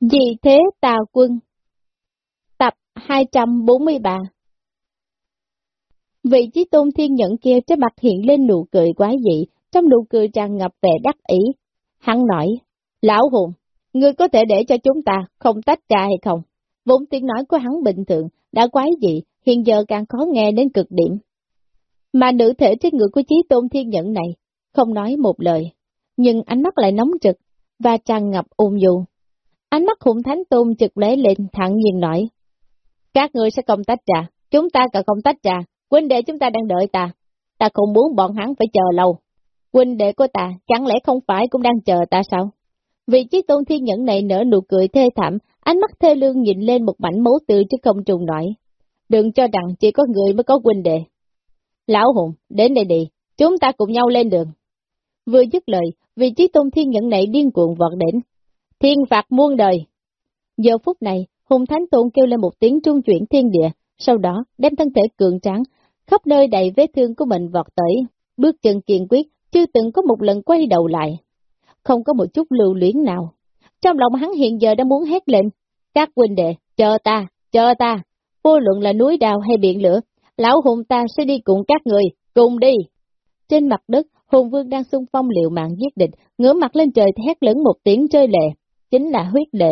Vì thế tà quân Tập 243 Vị trí tôn thiên nhẫn kia trên mặt hiện lên nụ cười quái dị, trong nụ cười tràn ngập vẻ đắc ý. Hắn nói, Lão Hùng, ngươi có thể để cho chúng ta không tách ra hay không? Vốn tiếng nói của hắn bình thường, đã quái dị, hiện giờ càng khó nghe đến cực điểm. Mà nữ thể trên người của trí tôn thiên nhẫn này, không nói một lời, nhưng ánh mắt lại nóng trực và tràn ngập ôn nhu. Ánh mắt hùng thánh tôn trực lễ lên thẳng nhiên nói, các người sẽ không tách trà, chúng ta cả không tách trà. huynh đệ chúng ta đang đợi ta, ta không muốn bọn hắn phải chờ lâu. Huynh đệ của ta chẳng lẽ không phải cũng đang chờ ta sao? Vị trí tôn thiên nhẫn này nở nụ cười thê thảm, ánh mắt thê lương nhìn lên một mảnh máu tươi chứ không trùng nổi. Đừng cho rằng chỉ có người mới có huynh đệ. Lão hùng, đến đây đi, chúng ta cùng nhau lên đường. Vừa dứt lời, vị trí tôn thiên nhẫn này điên cuồng vọt đến. Thiên phạt muôn đời. Giờ phút này, hùng thánh tôn kêu lên một tiếng trung chuyển thiên địa, sau đó đem thân thể cường tráng, khắp nơi đầy vết thương của mình vọt tới, bước chân kiên quyết, chưa từng có một lần quay đầu lại. Không có một chút lưu luyến nào. Trong lòng hắn hiện giờ đã muốn hét lên, các huynh đệ, chờ ta, chờ ta, vô luận là núi đào hay biển lửa, lão hùng ta sẽ đi cùng các người, cùng đi. Trên mặt đất, hùng vương đang xung phong liệu mạng giết địch, ngửa mặt lên trời thét lớn một tiếng chơi lệ, chính là huyết lệ.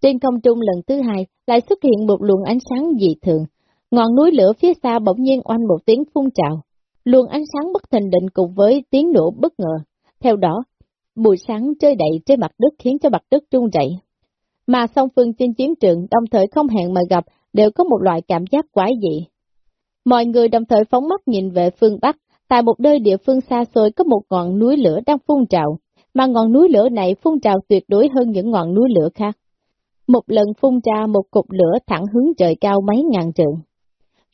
Trên không trung lần thứ hai, lại xuất hiện một luồng ánh sáng dị thường, ngọn núi lửa phía xa bỗng nhiên oanh một tiếng phun trào. Luồng ánh sáng bất thành định cùng với tiếng nổ bất ngờ. Theo đó, bụi sáng chơi đậy trên mặt đất khiến cho mặt đất rung dậy Mà song phương trên chiến trường đồng thời không hẹn mà gặp đều có một loại cảm giác quái dị. Mọi người đồng thời phóng mắt nhìn về phương Bắc, tại một nơi địa phương xa xôi có một ngọn núi lửa đang phun trào, mà ngọn núi lửa này phun trào tuyệt đối hơn những ngọn núi lửa khác. Một lần phun ra một cục lửa thẳng hướng trời cao mấy ngàn trượng.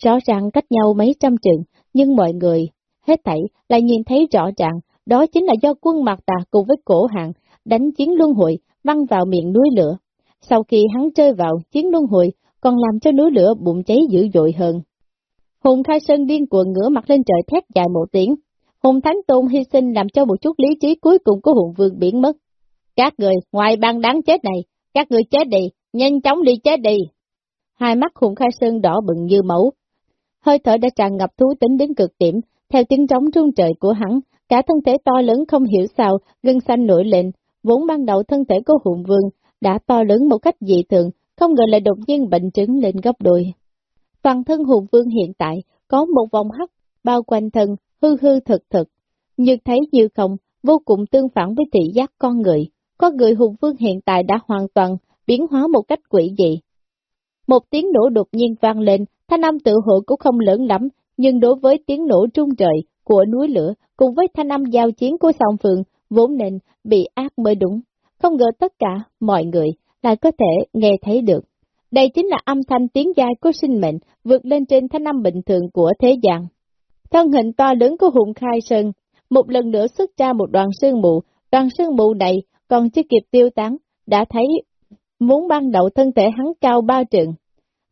Rõ ràng cách nhau mấy trăm trượng, nhưng mọi người, hết thảy, lại nhìn thấy rõ ràng, đó chính là do quân Mạc tà cùng với cổ hạng, đánh chiến luân hội, văng vào miệng núi lửa. Sau khi hắn chơi vào chiến luân hội, còn làm cho núi lửa bụng cháy dữ dội hơn. Hùng Khai Sơn điên cuồng ngửa mặt lên trời thét dài một tiếng. Hùng Thánh Tôn hy sinh làm cho một chút lý trí cuối cùng của Hùng Vương biến mất. Các người, ngoài băng đáng chết này, các người chết đi, nhanh chóng đi chết đi. Hai mắt Hùng Khai Sơn đỏ bừng như mẫu. Hơi thở đã tràn ngập thú tính đến cực điểm, theo tiếng trống trung trời của hắn, cả thân thể to lớn không hiểu sao, gân xanh nổi lên, vốn ban đầu thân thể của Hùng Vương đã to lớn một cách dị thường, không ngờ lại đột nhiên bệnh trứng lên gấp đôi. Toàn thân hùng vương hiện tại có một vòng hắc bao quanh thân, hư hư thực thực, như thấy như không, vô cùng tương phản với thị giác con người. có người hùng vương hiện tại đã hoàn toàn biến hóa một cách quỷ dị. Một tiếng nổ đột nhiên vang lên, thanh âm tự hộ cũng không lớn lắm, nhưng đối với tiếng nổ trung trời của núi lửa cùng với thanh âm giao chiến của song phượng vốn nên bị ác mới đúng. Không ngờ tất cả mọi người lại có thể nghe thấy được. Đây chính là âm thanh tiếng dài của sinh mệnh vượt lên trên thanh âm bình thường của thế gian. Thân hình to lớn của Hùng Khai Sơn, một lần nữa xuất ra một đoàn sương mù, đoàn sương mù này còn chưa kịp tiêu tán, đã thấy muốn ban đầu thân thể hắn cao ba trượng,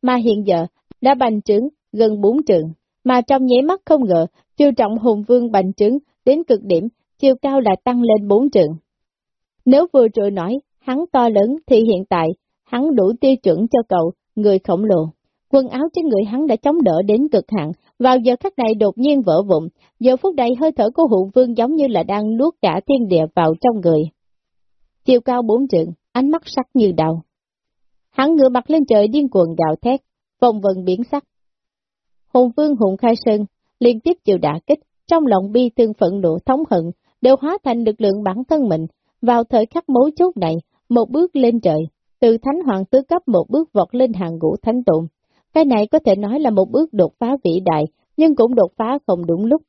mà hiện giờ đã bành trướng gần bốn trượng, mà trong nháy mắt không ngờ, chiều trọng hùng vương bành trướng đến cực điểm, chiều cao lại tăng lên bốn trượng. Nếu vừa rồi nói, hắn to lớn thì hiện tại, hắn đủ tiêu chuẩn cho cậu, người khổng lồ. Quần áo trên người hắn đã chống đỡ đến cực hạn, vào giờ khắc này đột nhiên vỡ vụn, giờ phút này hơi thở của hụ vương giống như là đang nuốt cả thiên địa vào trong người. Chiều cao bốn trượng, ánh mắt sắc như đầu. Hắn ngửa mặt lên trời điên cuồng gạo thét, vòng vần biển sắc. Hùng vương hùng khai sơn, liên tiếp chịu đả kích, trong lòng bi thương phận nộ thống hận, đều hóa thành lực lượng bản thân mình, vào thời khắc mấu chốt này, một bước lên trời, từ thánh hoàng tứ cấp một bước vọt lên hàng ngũ thánh tụng. Cái này có thể nói là một bước đột phá vĩ đại, nhưng cũng đột phá không đúng lúc.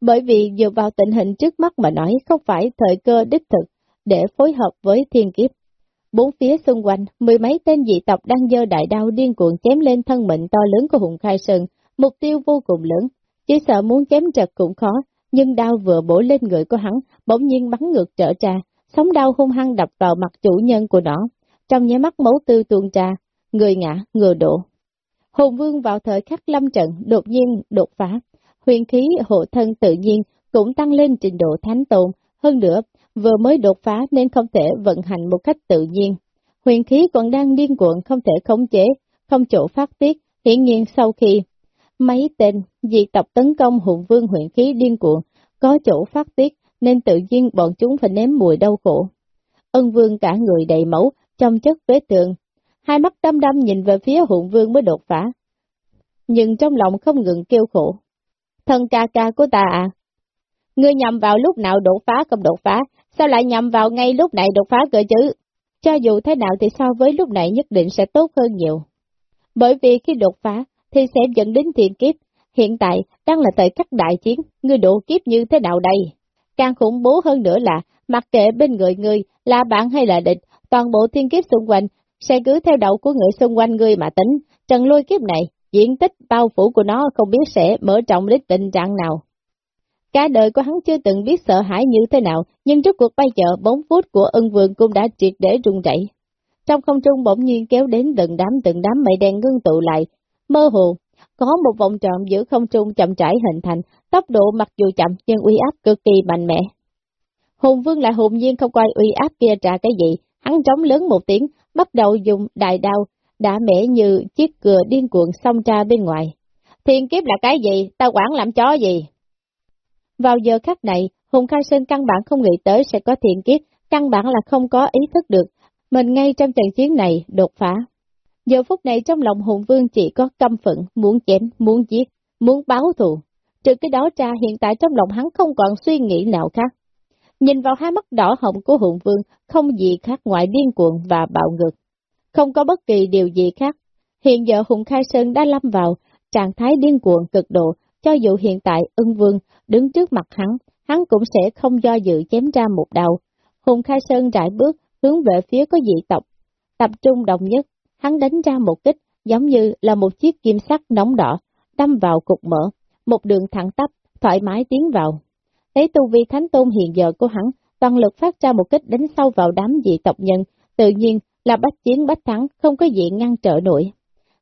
Bởi vì dựa vào tình hình trước mắt mà nói không phải thời cơ đích thực để phối hợp với thiên kiếp. Bốn phía xung quanh, mười mấy tên dị tộc đang dơ đại đao điên cuồng chém lên thân mệnh to lớn của Hùng Khai Sơn, mục tiêu vô cùng lớn, chỉ sợ muốn chém trật cũng khó, nhưng đao vừa bổ lên người của hắn, bỗng nhiên bắn ngược trở ra, sóng đau hung hăng đập vào mặt chủ nhân của nó. Trong nháy mắt máu tư tuôn ra, người ngã, ngừa đổ. Hồn vương vào thời khắc lâm trận, đột nhiên đột phá, huyền khí hộ thân tự nhiên cũng tăng lên trình độ thánh tồn, hơn nữa, vừa mới đột phá nên không thể vận hành một cách tự nhiên. huyền khí còn đang điên cuộn không thể khống chế, không chỗ phát tiết, hiển nhiên sau khi mấy tên diệt tộc tấn công hùng vương huyền khí điên cuộn, có chỗ phát tiết nên tự nhiên bọn chúng phải nếm mùi đau khổ. Ân vương cả người đầy máu, trong chất vết tường, hai mắt đăm đăm nhìn về phía hùng vương mới đột phá. Nhưng trong lòng không ngừng kêu khổ. Thân ca ca của ta à, ngươi nhầm vào lúc nào đột phá không đột phá, sao lại nhầm vào ngay lúc này đột phá cơ chứ? Cho dù thế nào thì so với lúc này nhất định sẽ tốt hơn nhiều. Bởi vì khi đột phá thì sẽ dẫn đến thiền kiếp, hiện tại đang là thời khắc đại chiến, ngươi độ kiếp như thế nào đây? Càng khủng bố hơn nữa là, mặc kệ bên người ngươi là bạn hay là địch, toàn bộ thiên kiếp xung quanh sẽ cứ theo đầu của người xung quanh ngươi mà tính, trần lôi kiếp này, diện tích bao phủ của nó không biết sẽ mở rộng đến tình trạng nào. Cả đời của hắn chưa từng biết sợ hãi như thế nào, nhưng trước cuộc bay chợ bóng phút của ân vườn cũng đã triệt để rung rẩy. Trong không trung bỗng nhiên kéo đến từng đám từng đám mây đen ngưng tụ lại, mơ hồ, có một vòng tròn giữa không trung chậm rãi hình thành, tốc độ mặc dù chậm nhưng uy áp cực kỳ mạnh mẽ. Hùng vương lại hồn nhiên không coi uy áp kia trả cái gì, hắn trống lớn một tiếng, bắt đầu dùng đại đao, đã mẻ như chiếc cửa điên cuộn xông ra bên ngoài. Thiên kiếp là cái gì, ta quản làm chó gì? Vào giờ khắc này, Hùng Khai Sơn căn bản không nghĩ tới sẽ có thiện kiếp, căn bản là không có ý thức được, mình ngay trong trận chiến này đột phá. Giờ phút này trong lòng Hùng Vương chỉ có căm phẫn, muốn chém, muốn giết, muốn báo thù. Trừ cái đó ra hiện tại trong lòng hắn không còn suy nghĩ nào khác. Nhìn vào hai mắt đỏ hồng của Hùng Vương, không gì khác ngoại điên cuồng và bạo ngược. Không có bất kỳ điều gì khác. Hiện giờ Hùng Khai Sơn đã lâm vào trạng thái điên cuồng cực độ, cho dù hiện tại ưng vương đứng trước mặt hắn, hắn cũng sẽ không do dự chém ra một đầu. Hùng Khai Sơn rải bước, hướng về phía có dị tộc. Tập trung đồng nhất, hắn đánh ra một kích, giống như là một chiếc kim sắt nóng đỏ, đâm vào cục mỡ, một đường thẳng tắp, thoải mái tiến vào lấy tu vi thánh tôn hiện giờ của hắn, toàn lực phát ra một kích đánh sâu vào đám dị tộc nhân, tự nhiên là bách chiến bách thắng, không có gì ngăn trở nổi.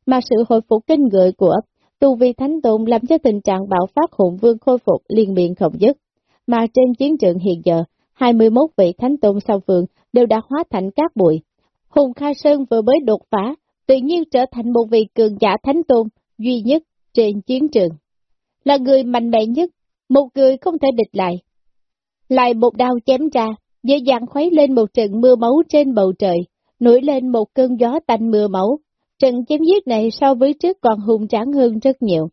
Mà sự hồi phục kinh người của tu vi thánh tôn làm cho tình trạng bạo phát hồn vương khôi phục liên miệng không dứt. Mà trên chiến trường hiện giờ, 21 vị thánh tôn sau vườn đều đã hóa thành cát bụi. Hùng Khai Sơn vừa mới đột phá, tự nhiên trở thành một vị cường giả thánh tôn duy nhất trên chiến trường. Là người mạnh mẽ nhất, một người không thể địch lại. Lại một đao chém ra, dễ dàng khuấy lên một trận mưa máu trên bầu trời, nổi lên một cơn gió tanh mưa máu. Trận chém giết này so với trước còn hùng tráng hơn rất nhiều.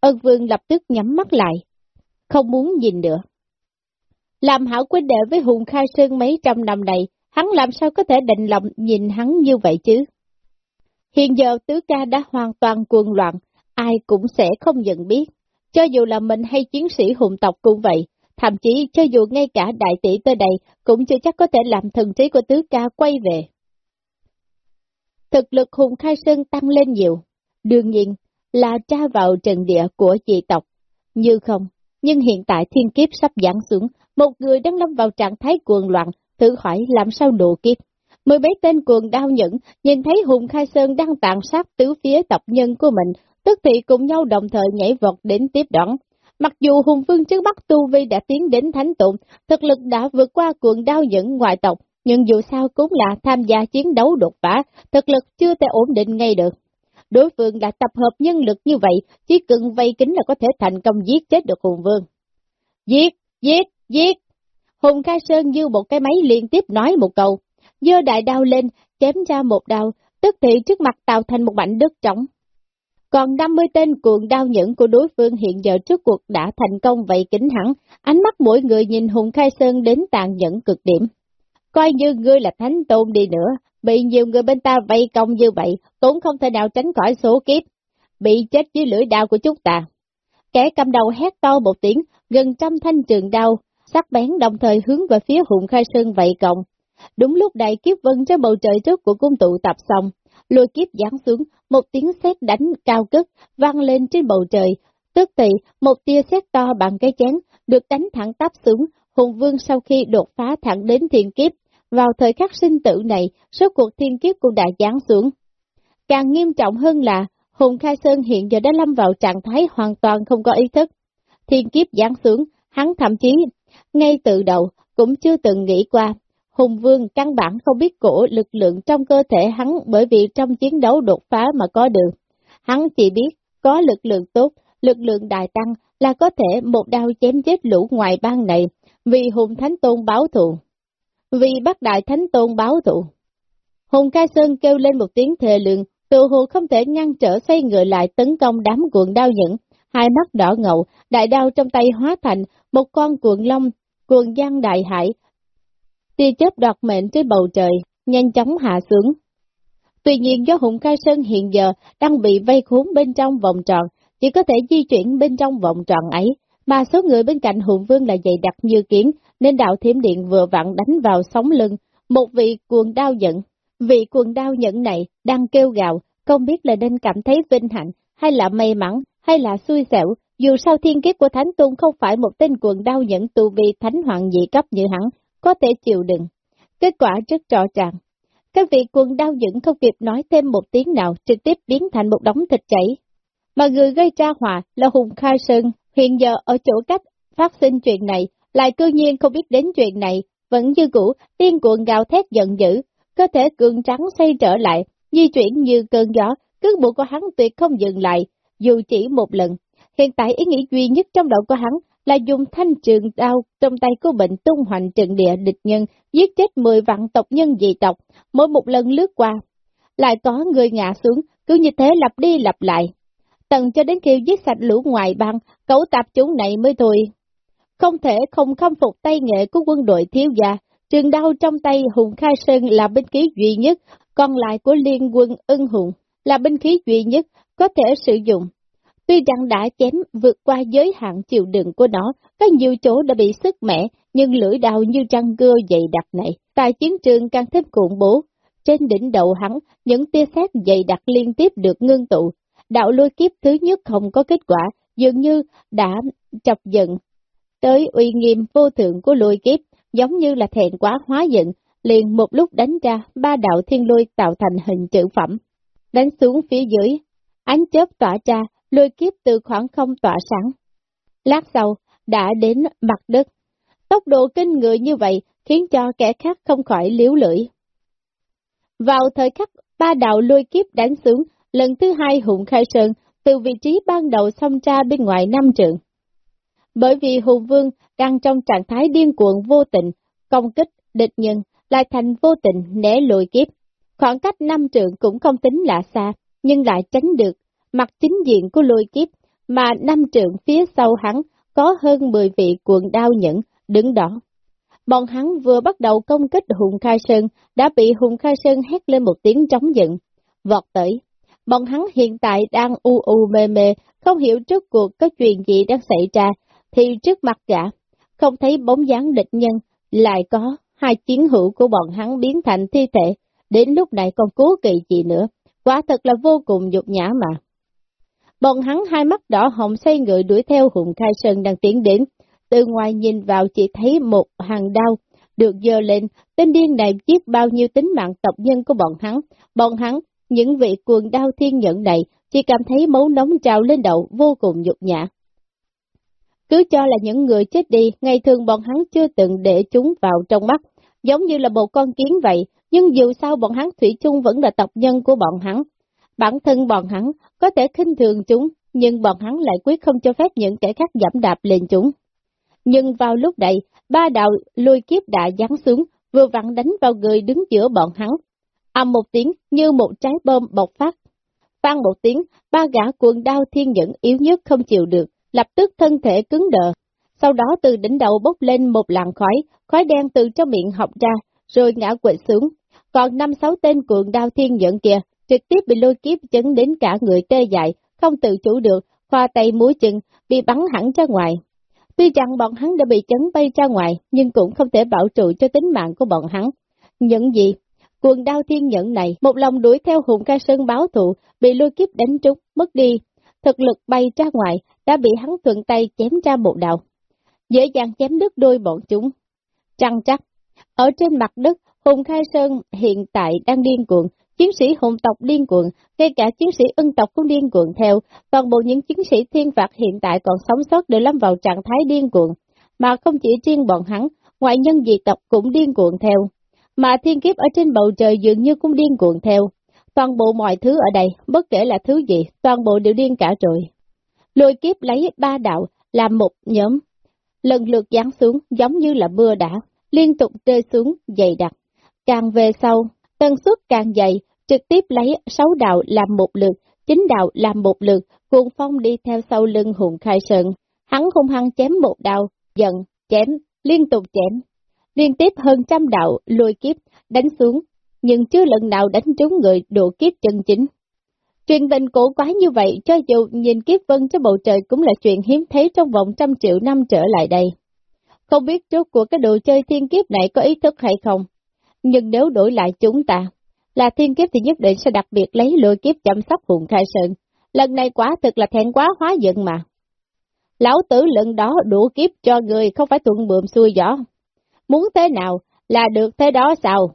Ân vương lập tức nhắm mắt lại, không muốn nhìn nữa. Làm hảo quyết đệ với Hùng Khai Sơn mấy trăm năm này, hắn làm sao có thể định lòng nhìn hắn như vậy chứ? Hiện giờ tứ ca đã hoàn toàn cuồng loạn, ai cũng sẽ không nhận biết. Cho dù là mình hay chiến sĩ hùng tộc cũng vậy, thậm chí cho dù ngay cả đại tỷ tới đây cũng chưa chắc có thể làm thần trí của tứ ca quay về. Thực lực hùng khai sơn tăng lên nhiều, đương nhiên là tra vào trận địa của dị tộc, như không, nhưng hiện tại thiên kiếp sắp giáng xuống, một người đang lâm vào trạng thái cuồng loạn, thử hỏi làm sao nộ kiếp. Mười mấy tên cuồng đau nhẫn, nhìn thấy Hùng Khai Sơn đang tàn sát tứ phía tộc nhân của mình, tức thì cùng nhau đồng thời nhảy vọt đến tiếp đón. Mặc dù Hùng Vương trước mắt Tu Vi đã tiến đến thánh tụng, thực lực đã vượt qua cuồng đao những ngoại tộc, nhưng dù sao cũng là tham gia chiến đấu đột phá, thực lực chưa thể ổn định ngay được. Đối phương đã tập hợp nhân lực như vậy, chỉ cần vây kính là có thể thành công giết chết được Hùng Vương. Giết, giết, giết! Hùng Khai Sơn như một cái máy liên tiếp nói một câu, dơ đại đao lên, chém ra một đao, tức thì trước mặt tạo thành một mảnh đất trống. Còn 50 tên cuồng đao nhẫn của đối phương hiện giờ trước cuộc đã thành công vậy kính hẳn, ánh mắt mỗi người nhìn Hùng Khai Sơn đến tàn nhẫn cực điểm. Coi như ngươi là thánh tôn đi nữa, bị nhiều người bên ta vây công như vậy, cũng không thể nào tránh khỏi số kiếp, bị chết dưới lưỡi đao của chúng ta. Kẻ cầm đầu hét to một tiếng, gần trăm thanh trường đao, sắc bén đồng thời hướng về phía Hùng Khai Sơn vây cộng. Đúng lúc đại kiếp vân trên bầu trời trước của cung tụ tập xong, lôi kiếp giáng xuống, một tiếng sét đánh cao cất, vang lên trên bầu trời, tức thì một tia sét to bằng cái chén, được đánh thẳng tắp xuống, hùng vương sau khi đột phá thẳng đến thiên kiếp, vào thời khắc sinh tử này, số cuộc thiên kiếp cũng đã giáng xuống. Càng nghiêm trọng hơn là, Hùng Khai Sơn hiện giờ đã lâm vào trạng thái hoàn toàn không có ý thức. Thiên kiếp giáng xuống, hắn thậm chí, ngay từ đầu, cũng chưa từng nghĩ qua, Hùng Vương căn bản không biết cổ lực lượng trong cơ thể hắn bởi vì trong chiến đấu đột phá mà có được. Hắn chỉ biết có lực lượng tốt, lực lượng đại tăng là có thể một đao chém chết lũ ngoài bang này vì Hùng Thánh Tôn báo thù. Vì bắt đại Thánh Tôn báo thù. Hùng Ca Sơn kêu lên một tiếng thề lượng, tự hồ không thể ngăn trở xoay người lại tấn công đám cuộn đao nhẫn, hai mắt đỏ ngầu, đại đao trong tay hóa thành một con cuộn long, cuộn giang đại hải, tia chớp đoạt mệnh trên bầu trời, nhanh chóng hạ xuống. Tuy nhiên do Hùng Khai Sơn hiện giờ đang bị vây khốn bên trong vòng tròn, chỉ có thể di chuyển bên trong vòng tròn ấy, mà số người bên cạnh Hùng Vương là dày đặc như kiến, nên đạo thiểm điện vừa vặn đánh vào sóng lưng, một vị cuồng đao giận. Vị cuồng đao nhẫn này đang kêu gào, không biết là nên cảm thấy vinh hạnh, hay là may mắn, hay là xui xẻo, dù sao thiên kiếp của Thánh Tôn không phải một tên cuồng đao nhẫn tu vi thánh hoàng dị cấp như hắn, có thể chịu đựng. Kết quả rất rõ ràng. Các vị quân đau dẫn không kịp nói thêm một tiếng nào trực tiếp biến thành một đống thịt chảy. Mà người gây ra hòa là Hùng Khai Sơn, hiện giờ ở chỗ cách phát sinh chuyện này, lại cư nhiên không biết đến chuyện này, vẫn như cũ, tiên cuộn gào thét giận dữ, cơ thể cường trắng xoay trở lại, di chuyển như cơn gió, cước bộ của hắn tuyệt không dừng lại, dù chỉ một lần. Hiện tại ý nghĩ duy nhất trong đầu của hắn là dùng thanh trường đao trong tay của bệnh tung hoành trận địa địch nhân, giết chết 10 vạn tộc nhân dị tộc, mỗi một lần lướt qua. Lại có người ngã xuống, cứ như thế lặp đi lặp lại. Tận cho đến khi giết sạch lũ ngoài băng, cấu tạp chúng này mới thôi. Không thể không khâm phục tay nghệ của quân đội thiếu gia, trường đao trong tay Hùng Khai Sơn là binh khí duy nhất, còn lại của liên quân ưng hùng là binh khí duy nhất có thể sử dụng. Tuy rằng đã chém vượt qua giới hạn chịu đựng của nó, có nhiều chỗ đã bị sức mẻ, nhưng lưỡi đào như răng cưa dày đặc này, tại chiến trường càng thêm cuộn bố. Trên đỉnh đầu hắn, những tia sét dày đặc liên tiếp được ngưng tụ. Đạo lôi kiếp thứ nhất không có kết quả, dường như đã chọc giận. Tới uy nghiêm vô thượng của lôi kiếp, giống như là thẹn quá hóa giận, liền một lúc đánh ra ba đạo thiên lôi tạo thành hình chữ phẩm. Đánh xuống phía dưới, ánh chớp tỏa ra, lôi kiếp từ khoảng không tỏa sáng. Lát sau, đã đến mặt đất. Tốc độ kinh người như vậy khiến cho kẻ khác không khỏi liếu lưỡi. Vào thời khắc ba đạo lôi kiếp đánh xuống, lần thứ hai Hùng Khai Sơn từ vị trí ban đầu xông ra bên ngoài năm trượng. Bởi vì Hùng Vương đang trong trạng thái điên cuồng vô tình, công kích địch nhân, lại thành vô tình né lôi kiếp. Khoảng cách năm trượng cũng không tính là xa, nhưng lại tránh được mặt chính diện của lôi kiếp, mà năm trượng phía sau hắn có hơn 10 vị cuộn đao nhẫn đứng đó. Bọn hắn vừa bắt đầu công kích Hùng Khai Sơn, đã bị Hùng Khai Sơn hét lên một tiếng trống giận, vọt tới. Bọn hắn hiện tại đang u u mê mê, không hiểu trước cuộc có chuyện gì đang xảy ra, thì trước mặt gã, không thấy bóng dáng địch nhân, lại có hai chiến hữu của bọn hắn biến thành thi thể, đến lúc này còn cố kỳ gì nữa, quả thật là vô cùng nhục nhã mà. Bọn hắn hai mắt đỏ hồng xoay người đuổi theo Hùng Khai Sơn đang tiến đến. Từ ngoài nhìn vào chỉ thấy một hàng đao được dơ lên, tên điên này giết bao nhiêu tính mạng tộc nhân của bọn hắn. Bọn hắn, những vị cuồng đao thiên nhẫn này, chỉ cảm thấy máu nóng trào lên đầu vô cùng nhục nhã. Cứ cho là những người chết đi, ngày thường bọn hắn chưa từng để chúng vào trong mắt, giống như là một con kiến vậy, nhưng dù sao bọn hắn thủy chung vẫn là tộc nhân của bọn hắn, Bản thân bọn hắn có thể khinh thường chúng, nhưng bọn hắn lại quyết không cho phép những kẻ khác giảm đạp lên chúng. Nhưng vào lúc này, ba đạo lôi kiếp đã giáng xuống, vừa vặn đánh vào người đứng giữa bọn hắn. Âm một tiếng như một trái bom bộc phát. Vang một tiếng, ba gã cuồng đao thiên nhẫn yếu nhất không chịu được, lập tức thân thể cứng đờ. Sau đó từ đỉnh đầu bốc lên một làn khói, khói đen từ trong miệng học ra, rồi ngã quỵ xuống. Còn năm sáu tên cuồng đao thiên nhẫn kia trực tiếp bị lôi kiếp chấn đến cả người tê dại, không tự chủ được, khoa tay múa chân, bị bắn hẳn ra ngoài. Tuy rằng bọn hắn đã bị chấn bay ra ngoài, nhưng cũng không thể bảo trụ cho tính mạng của bọn hắn. Những gì? Quần đao thiên nhẫn này, một lòng đuổi theo hùng ca sơn báo thụ, bị lôi kiếp đánh trúng, mất đi. Thực lực bay ra ngoài, đã bị hắn thuận tay chém ra một đạo. Dễ dàng chém đứt đôi bọn chúng. Trăng chắc, ở trên mặt đất, Hùng Khai Sơn hiện tại đang điên cuồng, Chiến sĩ hùng tộc điên cuồng, ngay cả chiến sĩ ưng tộc cũng điên cuồng theo, toàn bộ những chiến sĩ thiên phạt hiện tại còn sống sót đều lâm vào trạng thái điên cuồng, mà không chỉ riêng bọn hắn, ngoại nhân dị tộc cũng điên cuồng theo. mà thiên kiếp ở trên bầu trời dường như cũng điên cuồng theo. Toàn bộ mọi thứ ở đây, bất kể là thứ gì, toàn bộ đều điên cả rồi. Lôi kiếp lấy ba đạo, làm một nhóm, lần lượt giáng xuống giống như là mưa đã, liên tục rơi xuống dày đặc. Càng về sau, tần suất càng dày, trực tiếp lấy sáu đạo làm một lượt, chín đạo làm một lượt, cuồng phong đi theo sau lưng hùng khai sơn. Hắn hung hăng chém một đạo, giận, chém, liên tục chém. Liên tiếp hơn trăm đạo lôi kiếp đánh xuống, nhưng chưa lần nào đánh trúng người độ kiếp chân chính. Truyền tình cổ quá như vậy, cho dù nhìn kiếp vân cho bầu trời cũng là chuyện hiếm thấy trong vòng trăm triệu năm trở lại đây. Không biết trước của cái đồ chơi thiên kiếp này có ý thức hay không, nhưng nếu đổi lại chúng ta, là thiên kiếp thì nhất định sẽ đặc biệt lấy lôi kiếp chăm sóc hùng khai sơn. Lần này quả thực là thẹn quá hóa giận mà. Lão tử lần đó đủ kiếp cho người không phải thuận bượm xuôi gió. Muốn thế nào là được thế đó sao?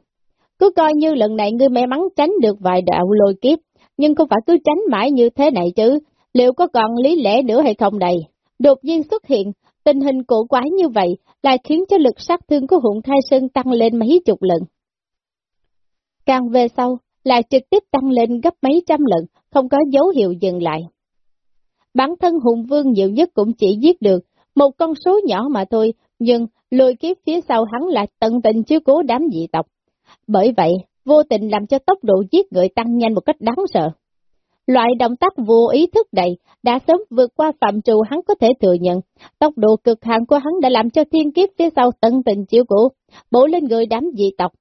Cứ coi như lần này ngươi may mắn tránh được vài đạo lôi kiếp, nhưng không phải cứ tránh mãi như thế này chứ, liệu có còn lý lẽ nữa hay không đây? Đột nhiên xuất hiện, tình hình cổ quái như vậy lại khiến cho lực sát thương của hụn khai sơn tăng lên mấy chục lần. Càng về sau, lại trực tiếp tăng lên gấp mấy trăm lần, không có dấu hiệu dừng lại. Bản thân hùng vương nhiều nhất cũng chỉ giết được một con số nhỏ mà thôi, nhưng lùi kiếp phía sau hắn lại tận tình chiếu cố đám dị tộc. Bởi vậy, vô tình làm cho tốc độ giết người tăng nhanh một cách đáng sợ. Loại động tác vô ý thức này đã sớm vượt qua phạm trù hắn có thể thừa nhận. Tốc độ cực hạn của hắn đã làm cho thiên kiếp phía sau tận tình chiếu cố, bổ lên người đám dị tộc.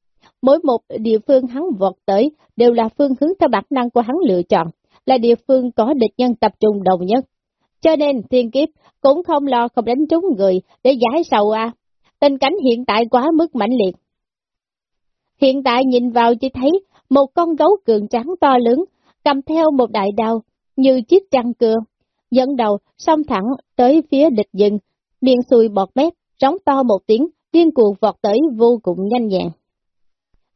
Mỗi một địa phương hắn vọt tới đều là phương hướng theo bản năng của hắn lựa chọn, là địa phương có địch nhân tập trung đồng nhất. Cho nên thiên kiếp cũng không lo không đánh trúng người để giải sầu à. Tình cảnh hiện tại quá mức mãnh liệt. Hiện tại nhìn vào chỉ thấy một con gấu cường trắng to lớn, cầm theo một đại đao, như chiếc trăng cưa, dẫn đầu, song thẳng tới phía địch dừng, miệng xùi bọt mép, rống to một tiếng, điên cuồng vọt tới vô cùng nhanh nhẹn.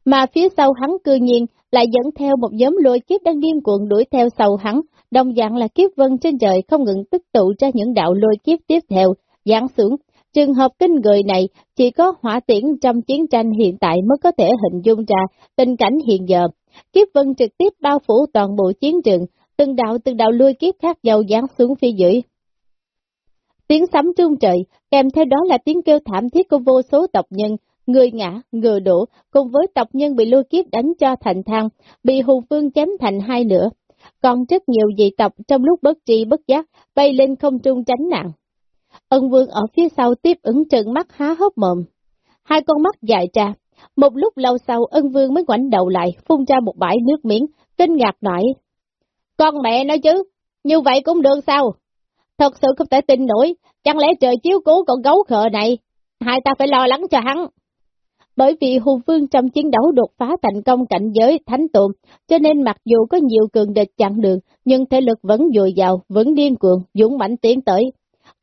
Mà phía sau hắn cư nhiên lại dẫn theo một nhóm lôi kiếp đang điên cuồng đuổi theo sau hắn, đồng dạng là kiếp vân trên trời không ngừng tích tụ ra những đạo lôi kiếp tiếp theo, giáng xuống. Trường hợp kinh người này chỉ có hỏa tiễn trong chiến tranh hiện tại mới có thể hình dung ra tình cảnh hiện giờ. Kiếp vân trực tiếp bao phủ toàn bộ chiến trường, từng đạo từng đạo lôi kiếp khác nhau giáng xuống phía dưới. Tiếng sấm trung trời, kèm theo đó là tiếng kêu thảm thiết của vô số tộc nhân, người ngã, người đổ, cùng với tộc nhân bị lôi kiếp đánh cho thành thang, bị hùng vương chém thành hai nửa. Còn rất nhiều dị tộc trong lúc bất tri bất giác, bay lên không trung tránh nạn. Ân vương ở phía sau tiếp ứng trợn mắt há hốc mồm. Hai con mắt dài ra. Một lúc lâu sau ân vương mới ngoảnh đầu lại, phun ra một bãi nước miếng, kinh ngạc nói. Con mẹ nói chứ, như vậy cũng được sao? Thật sự không thể tin nổi, chẳng lẽ trời chiếu cố con gấu khờ này, hai ta phải lo lắng cho hắn. Bởi vì hùng vương trong chiến đấu đột phá thành công cảnh giới thánh tụng, cho nên mặc dù có nhiều cường địch chặn đường, nhưng thể lực vẫn dồi dào, vẫn điên cuồng, dũng mãnh tiến tới.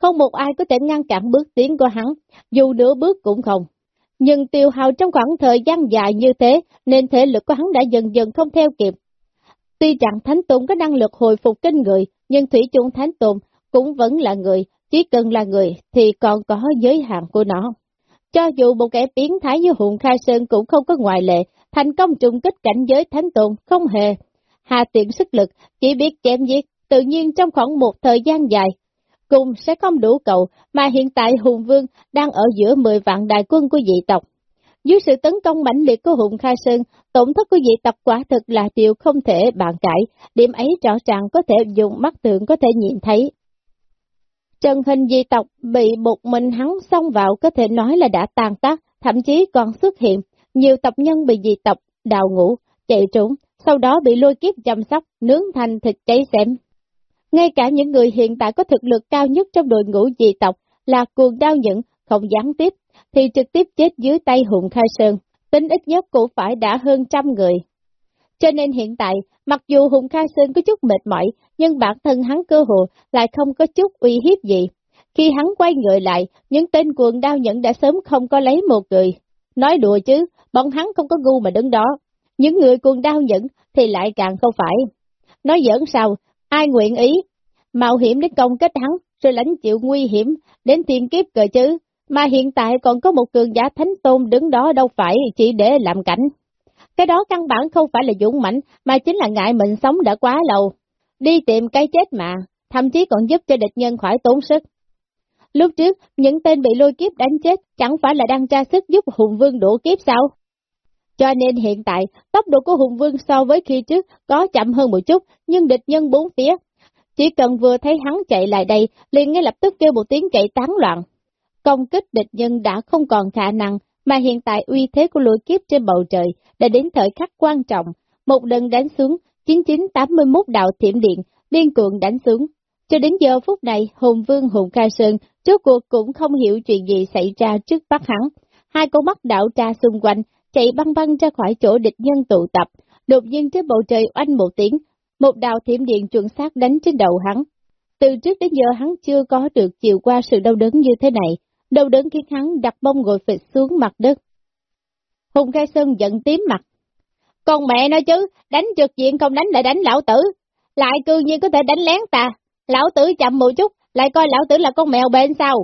Không một ai có thể ngăn cản bước tiến của hắn, dù nửa bước cũng không. Nhưng tiêu hào trong khoảng thời gian dài như thế, nên thể lực của hắn đã dần dần không theo kịp. Tuy rằng Thánh Tùng có năng lực hồi phục kinh người, nhưng Thủy chung Thánh Tùng cũng vẫn là người, chỉ cần là người thì còn có giới hạn của nó. Cho dù một kẻ biến thái như Hùng Khai Sơn cũng không có ngoại lệ, thành công trùng kích cảnh giới thánh tôn, không hề. Hà tiện sức lực, chỉ biết chém giết, tự nhiên trong khoảng một thời gian dài, cùng sẽ không đủ cầu, mà hiện tại Hùng Vương đang ở giữa 10 vạn đại quân của dị tộc. Dưới sự tấn công mãnh liệt của Hùng Khai Sơn, tổn thất của dị tộc quả thực là điều không thể bàn cãi, điểm ấy rõ ràng có thể dùng mắt tượng có thể nhìn thấy. Trần hình di tộc bị một mình hắn xông vào có thể nói là đã tàn tác, thậm chí còn xuất hiện nhiều tộc nhân bị di tộc đào ngủ, chạy trốn, sau đó bị lôi kiếp chăm sóc, nướng thành thịt cháy xém. Ngay cả những người hiện tại có thực lực cao nhất trong đội ngũ dị tộc là cuồng đao những, không gián tiếp, thì trực tiếp chết dưới tay Hùng Khai Sơn, tính ít nhất cũng phải đã hơn trăm người. Cho nên hiện tại, mặc dù Hùng Khai Sơn có chút mệt mỏi, nhưng bản thân hắn cơ hồ lại không có chút uy hiếp gì. Khi hắn quay người lại, những tên cuồng đao nhẫn đã sớm không có lấy một người. Nói đùa chứ, bọn hắn không có ngu mà đứng đó. Những người cuồng đao nhẫn thì lại càng không phải. Nói giỡn sao, ai nguyện ý, mạo hiểm đến công kết hắn, rồi lãnh chịu nguy hiểm, đến thiên kiếp cờ chứ. mà hiện tại còn có một cường giả thánh tôn đứng đó đâu phải chỉ để làm cảnh. Cái đó căn bản không phải là dũng mãnh, mà chính là ngại mình sống đã quá lâu. Đi tìm cái chết mà, thậm chí còn giúp cho địch nhân khỏi tốn sức. Lúc trước, những tên bị lôi kiếp đánh chết chẳng phải là đang tra sức giúp Hùng Vương đổ kiếp sao? Cho nên hiện tại, tốc độ của Hùng Vương so với khi trước có chậm hơn một chút, nhưng địch nhân bốn phía. Chỉ cần vừa thấy hắn chạy lại đây, liền ngay lập tức kêu một tiếng chạy tán loạn. Công kích địch nhân đã không còn khả năng, mà hiện tại uy thế của lôi kiếp trên bầu trời đã đến thời khắc quan trọng. Một lần đánh xuống, 9981 đạo thiểm điện, liên cuộn đánh xuống. Cho đến giờ phút này, Hùng Vương Hùng Khai Sơn, trước cuộc cũng không hiểu chuyện gì xảy ra trước mắt hắn. Hai con mắt đảo tra xung quanh, chạy băng băng ra khỏi chỗ địch nhân tụ tập, đột nhiên trên bầu trời oanh một tiếng, một đạo thiểm điện chuẩn xác đánh trên đầu hắn. Từ trước đến giờ hắn chưa có được chịu qua sự đau đớn như thế này, đau đớn khiến hắn đặt bông ngồi phịch xuống mặt đất. Hùng Khai Sơn giận tím mặt. Con mẹ nói chứ, đánh trực diện không đánh lại đánh lão tử, lại cư nhiên có thể đánh lén ta, lão tử chậm một chút, lại coi lão tử là con mèo bên sao.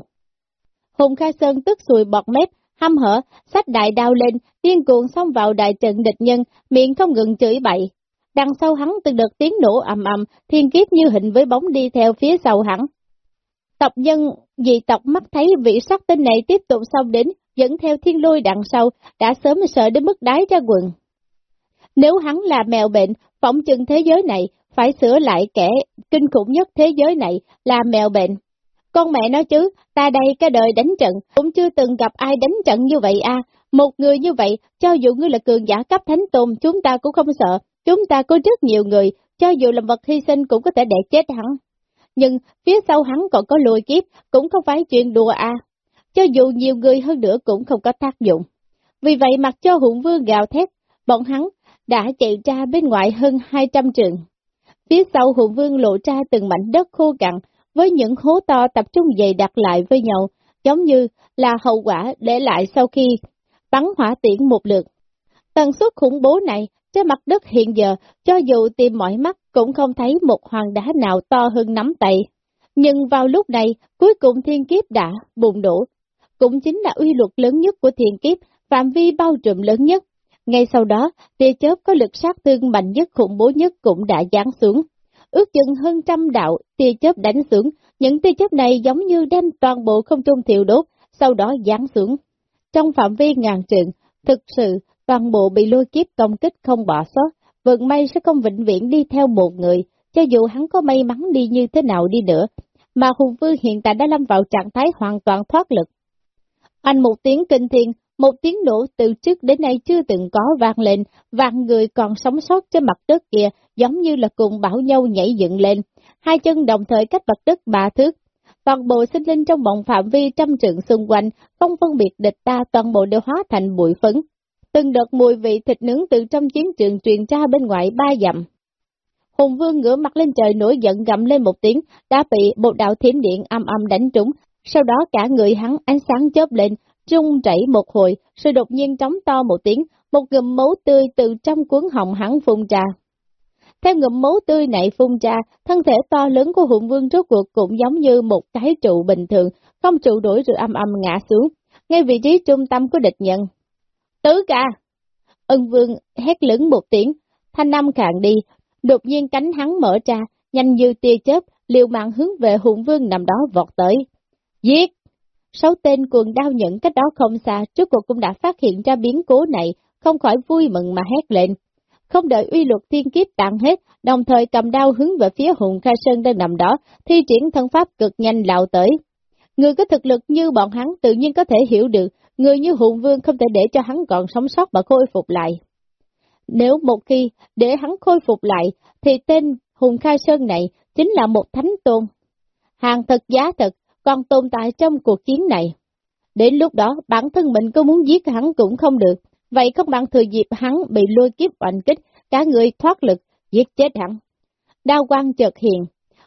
Hùng Khai Sơn tức sùi bọt mép, hăm hở, sách đại đao lên, điên cuồng xông vào đại trận địch nhân, miệng không ngừng chửi bậy. Đằng sau hắn từng đợt tiếng nổ ầm ầm, thiên kiếp như hình với bóng đi theo phía sau hắn. Tộc nhân, dị tộc mắt thấy vị sắc tinh này tiếp tục xông đến, dẫn theo thiên lôi đằng sau, đã sớm sợ đến mức đái ra quần. Nếu hắn là mèo bệnh, phỏng chừng thế giới này, phải sửa lại kẻ kinh khủng nhất thế giới này là mèo bệnh. Con mẹ nói chứ, ta đây cái đời đánh trận, cũng chưa từng gặp ai đánh trận như vậy à, một người như vậy, cho dù ngươi là cường giả cấp thánh tôn, chúng ta cũng không sợ, chúng ta có rất nhiều người, cho dù là vật hy sinh cũng có thể để chết hắn. Nhưng phía sau hắn còn có lùi kiếp, cũng không phải chuyện đùa à, cho dù nhiều người hơn nữa cũng không có tác dụng. Vì vậy mặc cho hùng vương gào thét, bọn hắn đã chạy ra bên ngoài hơn 200 trường. Phía sau hùng vương lộ ra từng mảnh đất khô cằn, với những hố to tập trung dày đặt lại với nhau, giống như là hậu quả để lại sau khi bắn hỏa tiễn một lượt. Tần suất khủng bố này, trên mặt đất hiện giờ, cho dù tìm mỏi mắt cũng không thấy một hoàng đá nào to hơn nắm tay. Nhưng vào lúc này, cuối cùng thiên kiếp đã bùng nổ. Cũng chính là uy luật lớn nhất của thiên kiếp, phạm vi bao trùm lớn nhất. Ngay sau đó, tia chớp có lực sát thương mạnh nhất khủng bố nhất cũng đã giáng xuống. Ước chừng hơn trăm đạo tia chớp đánh xuống, những tia chớp này giống như đem toàn bộ không trung thiêu đốt, sau đó giáng xuống. Trong phạm vi ngàn trượng, thực sự toàn bộ bị lôi kiếp công kích không bỏ sót, Vận may sẽ không vĩnh viễn đi theo một người, cho dù hắn có may mắn đi như thế nào đi nữa, mà Hùng Vương hiện tại đã lâm vào trạng thái hoàn toàn thoát lực. Anh một tiếng kinh thiên, một tiếng nổ từ trước đến nay chưa từng có vang lên, vạn người còn sống sót trên mặt đất kia giống như là cùng bảo nhau nhảy dựng lên, hai chân đồng thời cách mặt đất ba thước. Toàn bộ sinh linh trong vòng phạm vi trăm trượng xung quanh, không phân biệt địch ta toàn bộ đều hóa thành bụi phấn. Từng đợt mùi vị thịt nướng từ trong chiến trường truyền ra bên ngoài ba dặm. Hùng vương ngửa mặt lên trời nổi giận gầm lên một tiếng, đã bị một đạo thiểm điện âm âm đánh trúng, sau đó cả người hắn ánh sáng chớp lên, trung chảy một hồi, rồi đột nhiên trống to một tiếng, một ngụm máu tươi từ trong cuốn họng hắn phun ra. Theo ngụm máu tươi này phun ra, thân thể to lớn của hùng vương rốt cuộc cũng giống như một cái trụ bình thường, không trụ đuổi rồi âm âm ngã xuống, ngay vị trí trung tâm của địch nhân. Tứ ca! Ân vương hét lớn một tiếng, thanh âm khàn đi, đột nhiên cánh hắn mở ra, nhanh như tia chớp, liều mạng hướng về hùng vương nằm đó vọt tới. Giết! Sáu tên cuồng đao nhận cách đó không xa, trước cuộc cũng đã phát hiện ra biến cố này, không khỏi vui mừng mà hét lên. Không đợi uy luật thiên kiếp tàn hết, đồng thời cầm đao hướng về phía Hùng Khai Sơn đang nằm đó, thi triển thân pháp cực nhanh lạo tới. Người có thực lực như bọn hắn tự nhiên có thể hiểu được, người như Hùng Vương không thể để cho hắn còn sống sót và khôi phục lại. Nếu một khi để hắn khôi phục lại, thì tên Hùng Khai Sơn này chính là một thánh tôn. Hàng thật giá thật, còn tồn tại trong cuộc chiến này. Đến lúc đó, bản thân mình có muốn giết hắn cũng không được, vậy không bằng thừa dịp hắn bị lôi kiếp oanh kích, cả người thoát lực, giết chết hắn. Đao quang chợt hiện,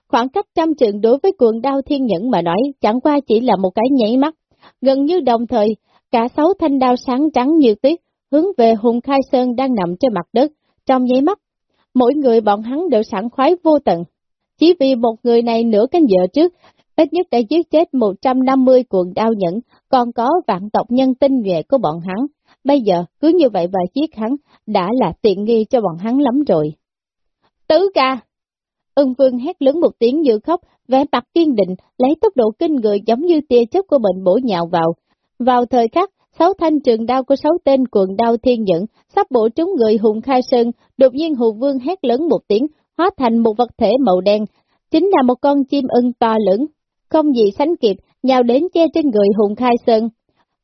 khoảng cách trăm trượng đối với cuồng đao thiên nhẫn mà nói chẳng qua chỉ là một cái nhảy mắt, gần như đồng thời, cả sáu thanh đao sáng trắng như tuyết, hướng về Hùng Khai Sơn đang nằm trên mặt đất, trong nháy mắt. Mỗi người bọn hắn đều sẵn khoái vô tận. Chỉ vì một người này nửa canh giờ trước ít nhất đã giết chết 150 cuồng đao nhẫn, còn có vạn tộc nhân tinh nhuệ của bọn hắn. Bây giờ, cứ như vậy và giết hắn, đã là tiện nghi cho bọn hắn lắm rồi. Tứ ca! Ưng vương hét lớn một tiếng như khóc, vẻ mặt kiên định, lấy tốc độ kinh người giống như tia chớp của bệnh bổ nhào vào. Vào thời khắc, sáu thanh trường đao của sáu tên cuồng đao thiên nhẫn, sắp bổ trúng người Hùng Khai Sơn, đột nhiên Hùng Vương hét lớn một tiếng, hóa thành một vật thể màu đen, chính là một con chim ưng to lớn, không gì sánh kịp, nhào đến che trên người Hùng Khai Sơn.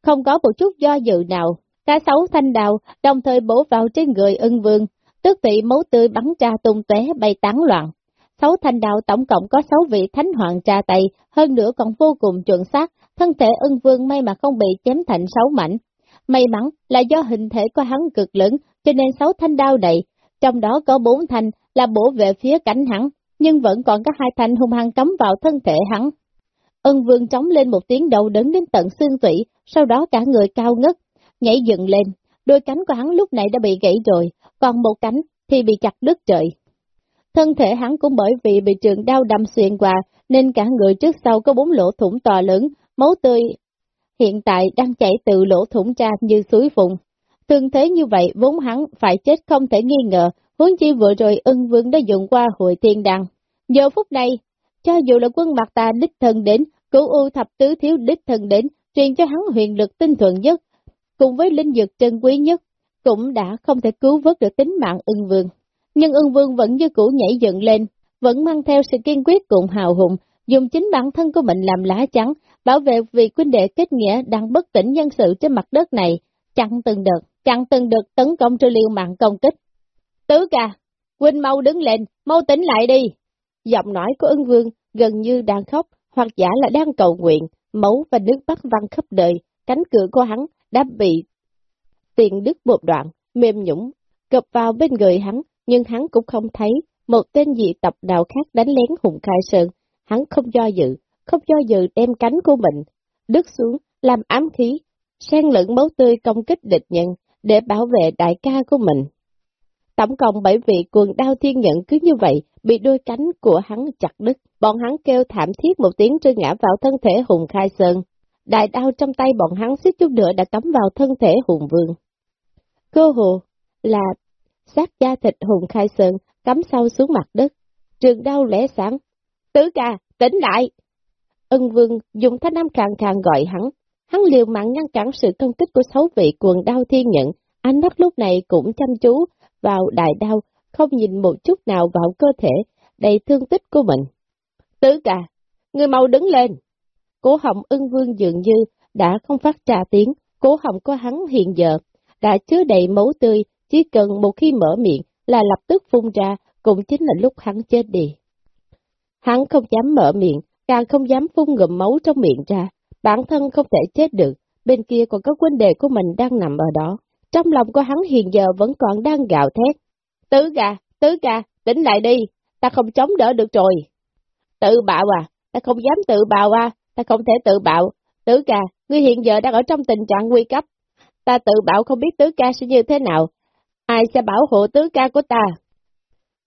Không có một chút do dự nào, cả sáu thanh đào đồng thời bổ vào trên người ưng vương, tức vị máu tươi bắn ra tung tóe bay tán loạn. Sáu thanh đạo tổng cộng có sáu vị thánh hoàng trà tay, hơn nữa còn vô cùng chuẩn xác, thân thể ưng vương may mà không bị chém thành sáu mảnh. May mắn là do hình thể của hắn cực lớn, cho nên sáu thanh đao đầy, trong đó có bốn thanh là bổ về phía cánh hắn, nhưng vẫn còn có hai thanh hung hăng cắm vào thân thể hắn. Ân vương trống lên một tiếng đầu đớn đến tận xương tủy, sau đó cả người cao ngất, nhảy dựng lên, đôi cánh của hắn lúc này đã bị gãy rồi, còn một cánh thì bị chặt đứt trời. Thân thể hắn cũng bởi vì bị trường đau đâm xuyên qua, nên cả người trước sau có bốn lỗ thủng to lớn, máu tươi hiện tại đang chảy từ lỗ thủng ra như suối phùng. Thường thế như vậy vốn hắn phải chết không thể nghi ngờ, huống chi vừa rồi ân vương đã dùng qua hội thiên đăng. Giờ phút này, cho dù là quân mặt ta đích thân đến, cửu u thập tứ thiếu đích thân đến, truyền cho hắn huyền lực tinh thuận nhất, cùng với linh dược trân quý nhất, cũng đã không thể cứu vớt được tính mạng ưng vương. Nhưng ưng vương vẫn như cũ nhảy dựng lên, vẫn mang theo sự kiên quyết cùng hào hùng, dùng chính bản thân của mình làm lá chắn, bảo vệ vì quân đệ kết nghĩa đang bất tỉnh nhân sự trên mặt đất này, chặn từng đợt, chặn từng đợt tấn công trư liêu mạng công kích. Tứ ca, quân mau đứng lên, mau tỉnh lại đi. Giọng nói của ưng vương gần như đang khóc, hoặc giả là đang cầu nguyện, máu và nước mắt văng khắp đời, cánh cửa của hắn đã bị tiền đứt một đoạn, mềm nhũng, cập vào bên người hắn, nhưng hắn cũng không thấy một tên dị tập nào khác đánh lén Hùng Khai Sơn. Hắn không do dự, không do dự đem cánh của mình, đứt xuống, làm ám khí, xen lẫn máu tươi công kích địch nhân, để bảo vệ đại ca của mình. Tổng cộng bảy vị cuồng đao thiên nhận cứ như vậy, bị đôi cánh của hắn chặt đứt. Bọn hắn kêu thảm thiết một tiếng rơi ngã vào thân thể Hùng Khai Sơn. Đại đao trong tay bọn hắn xích chút nữa đã cắm vào thân thể Hùng Vương. Cơ hồ là sát da thịt Hùng Khai Sơn cắm sâu xuống mặt đất. Trường đau lẻ sáng. Tứ ca, tỉnh lại! Ân Vương dùng thanh nam càng càng gọi hắn. Hắn liều mạng ngăn cản sự công kích của sáu vị cuồng đao thiên nhận. Ánh mắt lúc này cũng chăm chú vào đại đao, không nhìn một chút nào vào cơ thể, đầy thương tích của mình. Tứ ca, người mau đứng lên! cố họng ưng vương dường như đã không phát ra tiếng, cố họng của hắn hiện giờ đã chứa đầy máu tươi, chỉ cần một khi mở miệng là lập tức phun ra, cũng chính là lúc hắn chết đi. Hắn không dám mở miệng, càng không dám phun ngụm máu trong miệng ra, bản thân không thể chết được, bên kia còn có vấn đề của mình đang nằm ở đó. Trong lòng của hắn hiện giờ vẫn còn đang gạo thét. Tứ ca, tứ ca, tỉnh lại đi, ta không chống đỡ được rồi. Tự bạo à, ta không dám tự bạo à, ta không thể tự bạo. Tứ ca, ngươi hiện giờ đang ở trong tình trạng nguy cấp. Ta tự bảo không biết tứ ca sẽ như thế nào. Ai sẽ bảo hộ tứ ca của ta?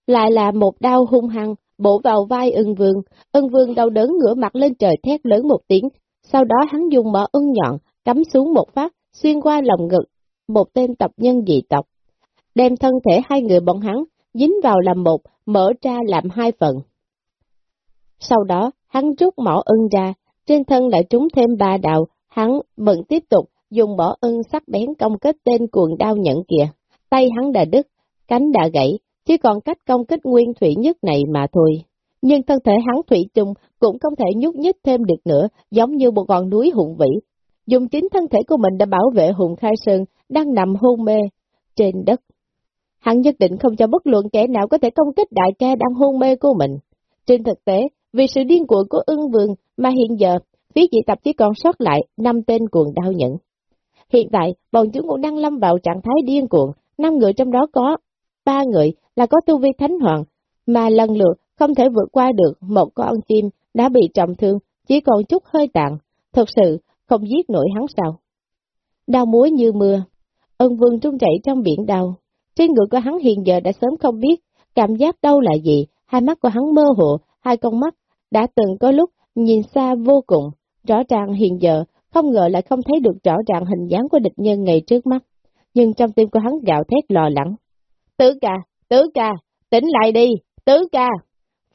Lại là một đau hung hăng, bổ vào vai ưng vương. Ưng vương đau đớn ngửa mặt lên trời thét lớn một tiếng. Sau đó hắn dùng mở ưng nhọn, cắm xuống một phát, xuyên qua lòng ngực, một tên tập nhân dị tộc. Đem thân thể hai người bọn hắn, dính vào làm một, mở ra làm hai phần. Sau đó, hắn rút mỏ ưng ra, trên thân lại trúng thêm ba đạo, hắn bận tiếp tục dùng mỏ ưng sắc bén công kích tên cuồng đao nhận kìa. Tay hắn đã đứt, cánh đã gãy, chỉ còn cách công kích nguyên thủy nhất này mà thôi. Nhưng thân thể hắn thủy chung cũng không thể nhúc nhích thêm được nữa, giống như một con núi hùng vĩ. Dùng chính thân thể của mình đã bảo vệ Hùng Khai Sơn đang nằm hôn mê trên đất. Hắn nhất định không cho bất luận kẻ nào có thể công kích đại ca đang hôn mê của mình. Trên thực tế, vì sự điên cuồng của ưng vương mà hiện giờ, phía dị tập chỉ còn sót lại năm tên cuồng đau nhẫn. Hiện tại, bọn chúng cũng đang lâm vào trạng thái điên cuồng, năm người trong đó có ba người là có tu vi thánh hoàng, mà lần lượt không thể vượt qua được một con chim đã bị trọng thương, chỉ còn chút hơi tàn, thật sự không giết nổi hắn sao. Đau muối như mưa, ân vương trung chảy trong biển đau, trên người của hắn hiện giờ đã sớm không biết cảm giác đau là gì, hai mắt của hắn mơ hồ, hai con mắt đã từng có lúc nhìn xa vô cùng, rõ ràng hiện giờ, không ngờ lại không thấy được rõ ràng hình dáng của địch nhân ngày trước mắt. Nhưng trong tim của hắn gạo thét lo lắng. Tứ ca, tứ ca, tỉnh lại đi, tứ ca.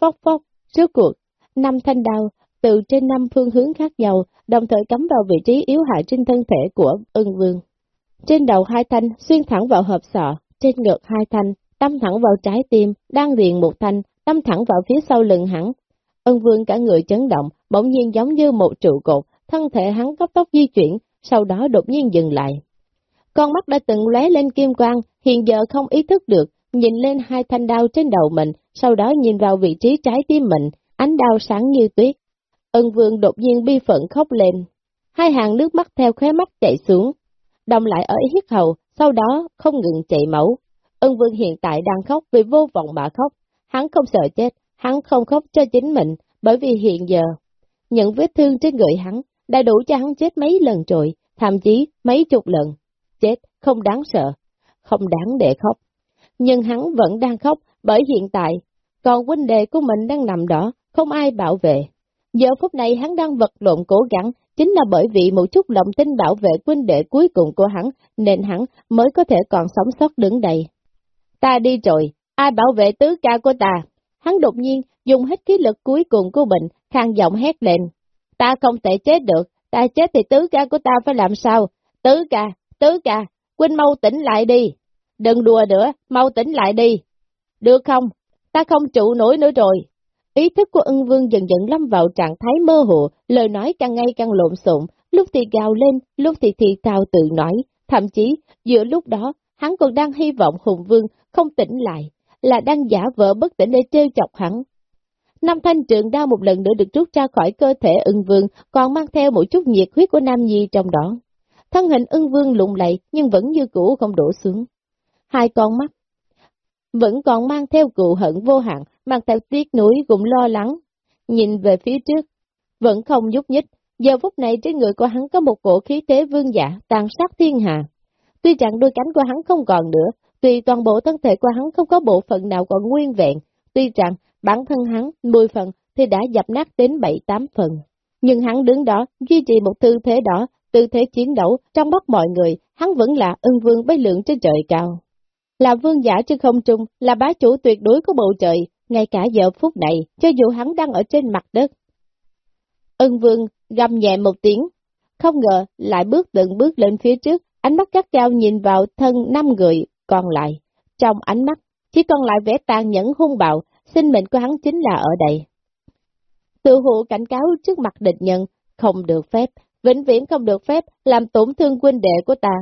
Phóc phóc, trước cuộc, năm thanh đao, từ trên năm phương hướng khác nhau, đồng thời cắm vào vị trí yếu hại trên thân thể của ưng vương. Trên đầu hai thanh, xuyên thẳng vào hộp sọ, trên ngực hai thanh, đâm thẳng vào trái tim, đang liền một thanh, đâm thẳng vào phía sau lưng hắn. Ân vương cả người chấn động, bỗng nhiên giống như một trụ cột, thân thể hắn cấp tốc di chuyển, sau đó đột nhiên dừng lại. Con mắt đã từng lóe lên kim quang, hiện giờ không ý thức được, nhìn lên hai thanh đao trên đầu mình, sau đó nhìn vào vị trí trái tim mình, ánh đao sáng như tuyết. Ân vương đột nhiên bi phận khóc lên. Hai hàng nước mắt theo khóe mắt chảy xuống, đồng lại ở hiết hầu, sau đó không ngừng chảy máu. Ân vương hiện tại đang khóc vì vô vọng mà khóc. Hắn không sợ chết, hắn không khóc cho chính mình, bởi vì hiện giờ, những vết thương trên người hắn đã đủ cho hắn chết mấy lần rồi, thậm chí mấy chục lần. Chết không đáng sợ, không đáng để khóc. Nhưng hắn vẫn đang khóc bởi hiện tại, còn huynh đệ của mình đang nằm đó, không ai bảo vệ. Giờ phút này hắn đang vật lộn cố gắng, chính là bởi vì một chút lòng tin bảo vệ quân đệ cuối cùng của hắn, nên hắn mới có thể còn sống sót đứng đây. Ta đi rồi, ai bảo vệ tứ ca của ta? Hắn đột nhiên dùng hết khí lực cuối cùng của mình, khang giọng hét lên. Ta không thể chết được, ta chết thì tứ ca của ta phải làm sao? Tứ ca, tứ ca, Quynh mau tỉnh lại đi. Đừng đùa nữa, mau tỉnh lại đi. Được không? Ta không trụ nổi nữa rồi. Ý thức của ưng vương dần dần lâm vào trạng thái mơ hồ, lời nói càng ngay càng lộn xộn, lúc thì gào lên, lúc thì thì thào tự nói, thậm chí giữa lúc đó hắn còn đang hy vọng Hùng Vương không tỉnh lại, là đang giả vờ bất tỉnh để trêu chọc hắn. Năm thanh trượng đao một lần nữa được rút ra khỏi cơ thể ưng vương, còn mang theo một chút nhiệt huyết của Nam Nhi trong đó. Thân hình ưng vương lụng lậy nhưng vẫn như cũ không đổ xuống. Hai con mắt vẫn còn mang theo cụ hận vô hạn, mang theo tiếc núi cũng lo lắng. Nhìn về phía trước, vẫn không nhúc nhích, giờ phút này trên người của hắn có một cổ khí thế vương giả, tàn sát thiên hạ. Tuy rằng đôi cánh của hắn không còn nữa, tuy toàn bộ thân thể của hắn không có bộ phận nào còn nguyên vẹn, tuy rằng bản thân hắn 10 phần thì đã dập nát đến 7-8 phần. Nhưng hắn đứng đó, duy trì một tư thế đó, tư thế chiến đấu, trong mắt mọi người, hắn vẫn là ưng vương bấy lượng trên trời cao. Là vương giả trên không trung, là bá chủ tuyệt đối của bầu trời, ngay cả giờ phút này, cho dù hắn đang ở trên mặt đất. Ân vương gầm nhẹ một tiếng, không ngờ lại bước từng bước lên phía trước, ánh mắt cắt cao nhìn vào thân năm người còn lại. Trong ánh mắt, chỉ còn lại vẻ tàn nhẫn hung bạo, sinh mệnh của hắn chính là ở đây. Tự hộ cảnh cáo trước mặt địch nhân, không được phép, vĩnh viễn không được phép làm tổn thương quân đệ của ta.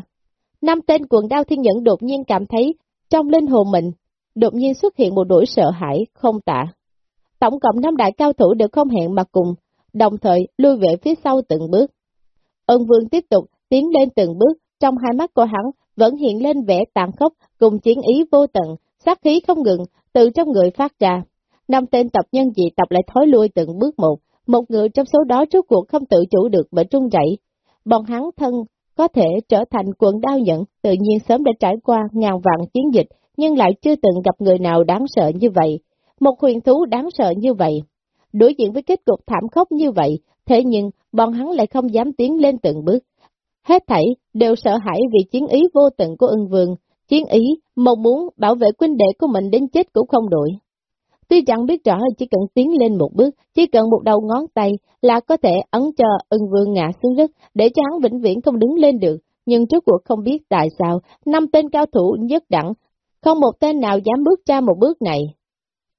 Năm tên cuồng đao thiên nhẫn đột nhiên cảm thấy trong linh hồn mình, đột nhiên xuất hiện một nỗi sợ hãi không tả. Tổng cộng năm đại cao thủ đều không hẹn mà cùng, đồng thời lui về phía sau từng bước. Ân vương tiếp tục tiến lên từng bước, trong hai mắt của hắn vẫn hiện lên vẻ tàn khốc cùng chiến ý vô tận, sát khí không ngừng từ trong người phát ra. Năm tên tập nhân dị tập lại thối lui từng bước một, một người trong số đó trước cuộc không tự chủ được bởi trung rẩy. Bọn hắn thân có thể trở thành quận đao nhận, tự nhiên sớm đã trải qua ngàn vạn chiến dịch, nhưng lại chưa từng gặp người nào đáng sợ như vậy. Một huyền thú đáng sợ như vậy. Đối diện với kết cục thảm khốc như vậy, thế nhưng bọn hắn lại không dám tiến lên từng bước. Hết thảy đều sợ hãi vì chiến ý vô tận của ưng vương, chiến ý mong muốn bảo vệ quân đệ của mình đến chết cũng không đổi. Tuy chẳng biết rõ chỉ cần tiến lên một bước, chỉ cần một đầu ngón tay là có thể ấn cho ưng vương ngã xuống đất để cho hắn vĩnh viễn không đứng lên được, nhưng trước cuộc không biết tại sao, năm tên cao thủ nhất đẳng, không một tên nào dám bước ra một bước này.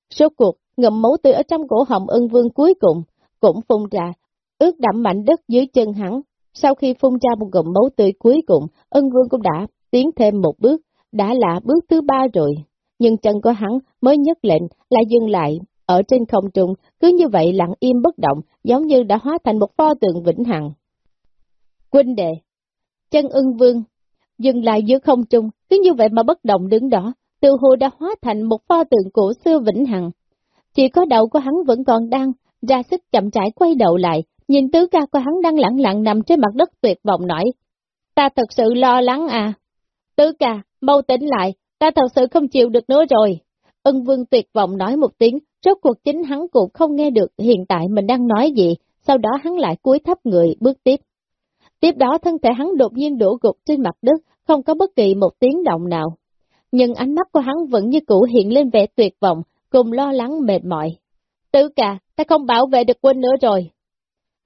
Số cuộc, ngậm máu tươi ở trong cổ họng ưng vương cuối cùng, cũng phun ra, ướt đậm mạnh đất dưới chân hắn. Sau khi phun ra một ngụm máu tươi cuối cùng, ưng vương cũng đã tiến thêm một bước, đã là bước thứ ba rồi nhưng chân của hắn mới nhất lệnh lại dừng lại, ở trên không trung, cứ như vậy lặng im bất động, giống như đã hóa thành một pho tượng vĩnh hằng. Quynh đệ, chân ưng vương, dừng lại giữa không trung, cứ như vậy mà bất động đứng đó, từ hồ đã hóa thành một pho tượng cổ xưa vĩnh hằng. Chỉ có đầu của hắn vẫn còn đang, ra sức chậm rãi quay đầu lại, nhìn tứ ca của hắn đang lặng lặng nằm trên mặt đất tuyệt vọng nói. Ta thật sự lo lắng à. Tứ ca, mau tỉnh lại, ta thật sự không chịu được nữa rồi. Ân vương tuyệt vọng nói một tiếng, rốt cuộc chính hắn cũng không nghe được hiện tại mình đang nói gì, sau đó hắn lại cúi thấp người bước tiếp. Tiếp đó thân thể hắn đột nhiên đổ gục trên mặt đất, không có bất kỳ một tiếng động nào. Nhưng ánh mắt của hắn vẫn như cũ hiện lên vẻ tuyệt vọng, cùng lo lắng mệt mỏi. Tử ca, ta không bảo vệ được quân nữa rồi.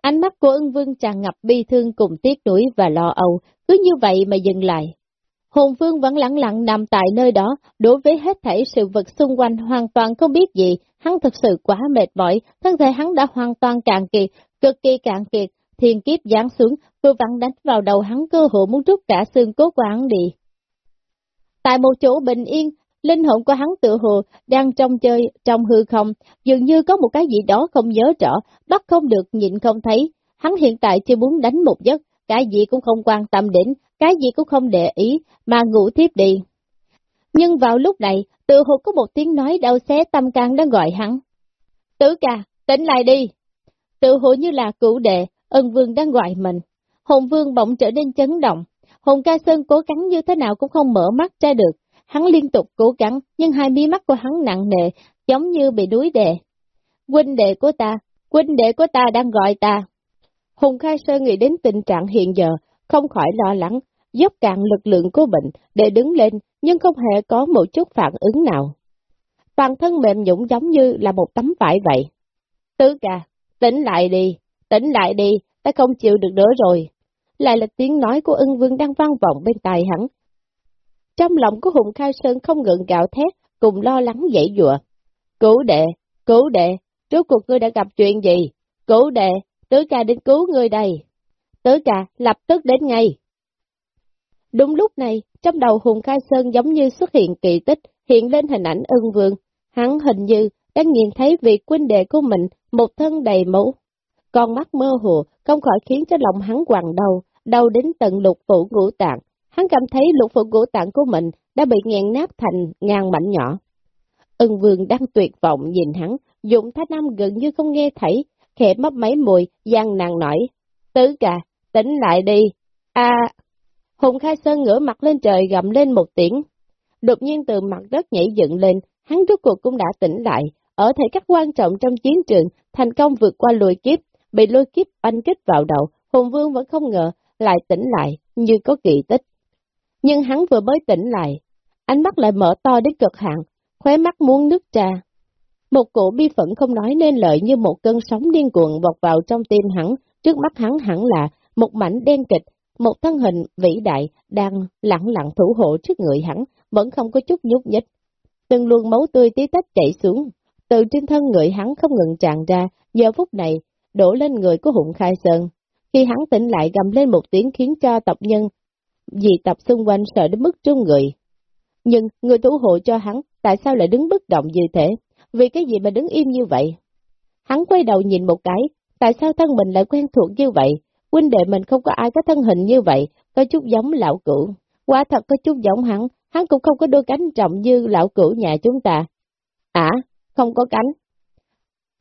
Ánh mắt của ưng vương tràn ngập bi thương cùng tiếc nuối và lo âu, cứ như vậy mà dừng lại. Hồn vương vẫn lặng lặng nằm tại nơi đó, đối với hết thảy sự vật xung quanh hoàn toàn không biết gì, hắn thực sự quá mệt mỏi, thân thể hắn đã hoàn toàn cạn kiệt, cực kỳ cạn kiệt, thiên kiếp giáng xuống, vừa vặn đánh vào đầu hắn cơ hội muốn rút cả xương cốt của hắn đi. Tại một chỗ bình yên, linh hồn của hắn tự hồ đang trong chơi, trong hư không, dường như có một cái gì đó không nhớ rõ, bắt không được, nhịn không thấy. Hắn hiện tại chưa muốn đánh một giấc, cái gì cũng không quan tâm đến, cái gì cũng không để ý, mà ngủ tiếp đi. Nhưng vào lúc này, tự hồ có một tiếng nói đau xé tâm can đang gọi hắn. tứ ca, tỉnh lại đi! Tự hồ như là cửu đệ, ân vương đang gọi mình. Hồn vương bỗng trở nên chấn động. Hồn ca sơn cố gắng như thế nào cũng không mở mắt ra được. Hắn liên tục cố gắng, nhưng hai mí mắt của hắn nặng nề, giống như bị đuối đệ. Huynh đệ của ta, huynh đệ của ta đang gọi ta. Hùng Khai Sơn nghĩ đến tình trạng hiện giờ, không khỏi lo lắng, dốc cạn lực lượng của bệnh để đứng lên, nhưng không hề có một chút phản ứng nào. Toàn thân mềm nhũng giống như là một tấm vải vậy. Tứ ca, tỉnh lại đi, tỉnh lại đi, ta không chịu được nữa rồi. Lại là tiếng nói của ưng vương đang vang vọng bên tai hắn. Trong lòng của Hùng Khai Sơn không ngừng gạo thét, cùng lo lắng dậy dụa. Cứu đệ, cứu đệ, trước cuộc ngươi đã gặp chuyện gì? Cứu đệ, tứ ca đến cứu ngươi đây. Tứ ca, lập tức đến ngay. Đúng lúc này, trong đầu Hùng Khai Sơn giống như xuất hiện kỳ tích, hiện lên hình ảnh ưng vương. Hắn hình như đang nhìn thấy vị huynh đệ của mình, một thân đầy máu. Con mắt mơ hồ, không khỏi khiến cho lòng hắn hoàng đau, đau đến tận lục phủ ngũ tạng. Hắn cảm thấy lục phủ ngũ tạng của mình đã bị nghẹn nát thành ngàn mảnh nhỏ. Ưng vương đang tuyệt vọng nhìn hắn, dụng thái nam gần như không nghe thấy, khẽ mấp máy mùi, gian nàng nổi. Tứ cà tỉnh lại đi. a Hùng Khai Sơn ngửa mặt lên trời gầm lên một tiếng. Đột nhiên từ mặt đất nhảy dựng lên, hắn rốt cuộc cũng đã tỉnh lại, ở thời khắc quan trọng trong chiến trường, thành công vượt qua lùi kiếp, bị lôi kiếp oanh kích vào đầu, Hùng Vương vẫn không ngờ, lại tỉnh lại, như có kỳ tích. Nhưng hắn vừa mới tỉnh lại, ánh mắt lại mở to đến cực hạn, khóe mắt muốn nước trà. Một cổ bi phẫn không nói nên lợi như một cơn sóng điên cuồng vọt vào trong tim hắn, trước mắt hắn hẳn là một mảnh đen kịch, một thân hình vĩ đại đang lặng lặng thủ hộ trước người hắn, vẫn không có chút nhúc nhích. Từng luồng máu tươi tí tách chảy xuống, từ trên thân người hắn không ngừng tràn ra, giờ phút này, đổ lên người của Hụng Khai Sơn. Khi hắn tỉnh lại gầm lên một tiếng khiến cho tộc nhân, dị tập xung quanh sợ đến mức trung người. Nhưng người thủ hộ cho hắn, tại sao lại đứng bất động như thế? Vì cái gì mà đứng im như vậy? Hắn quay đầu nhìn một cái, tại sao thân mình lại quen thuộc như vậy? Huynh đệ mình không có ai có thân hình như vậy, có chút giống lão cửu. Quả thật có chút giống hắn, hắn cũng không có đôi cánh trọng như lão cửu nhà chúng ta. À, không có cánh.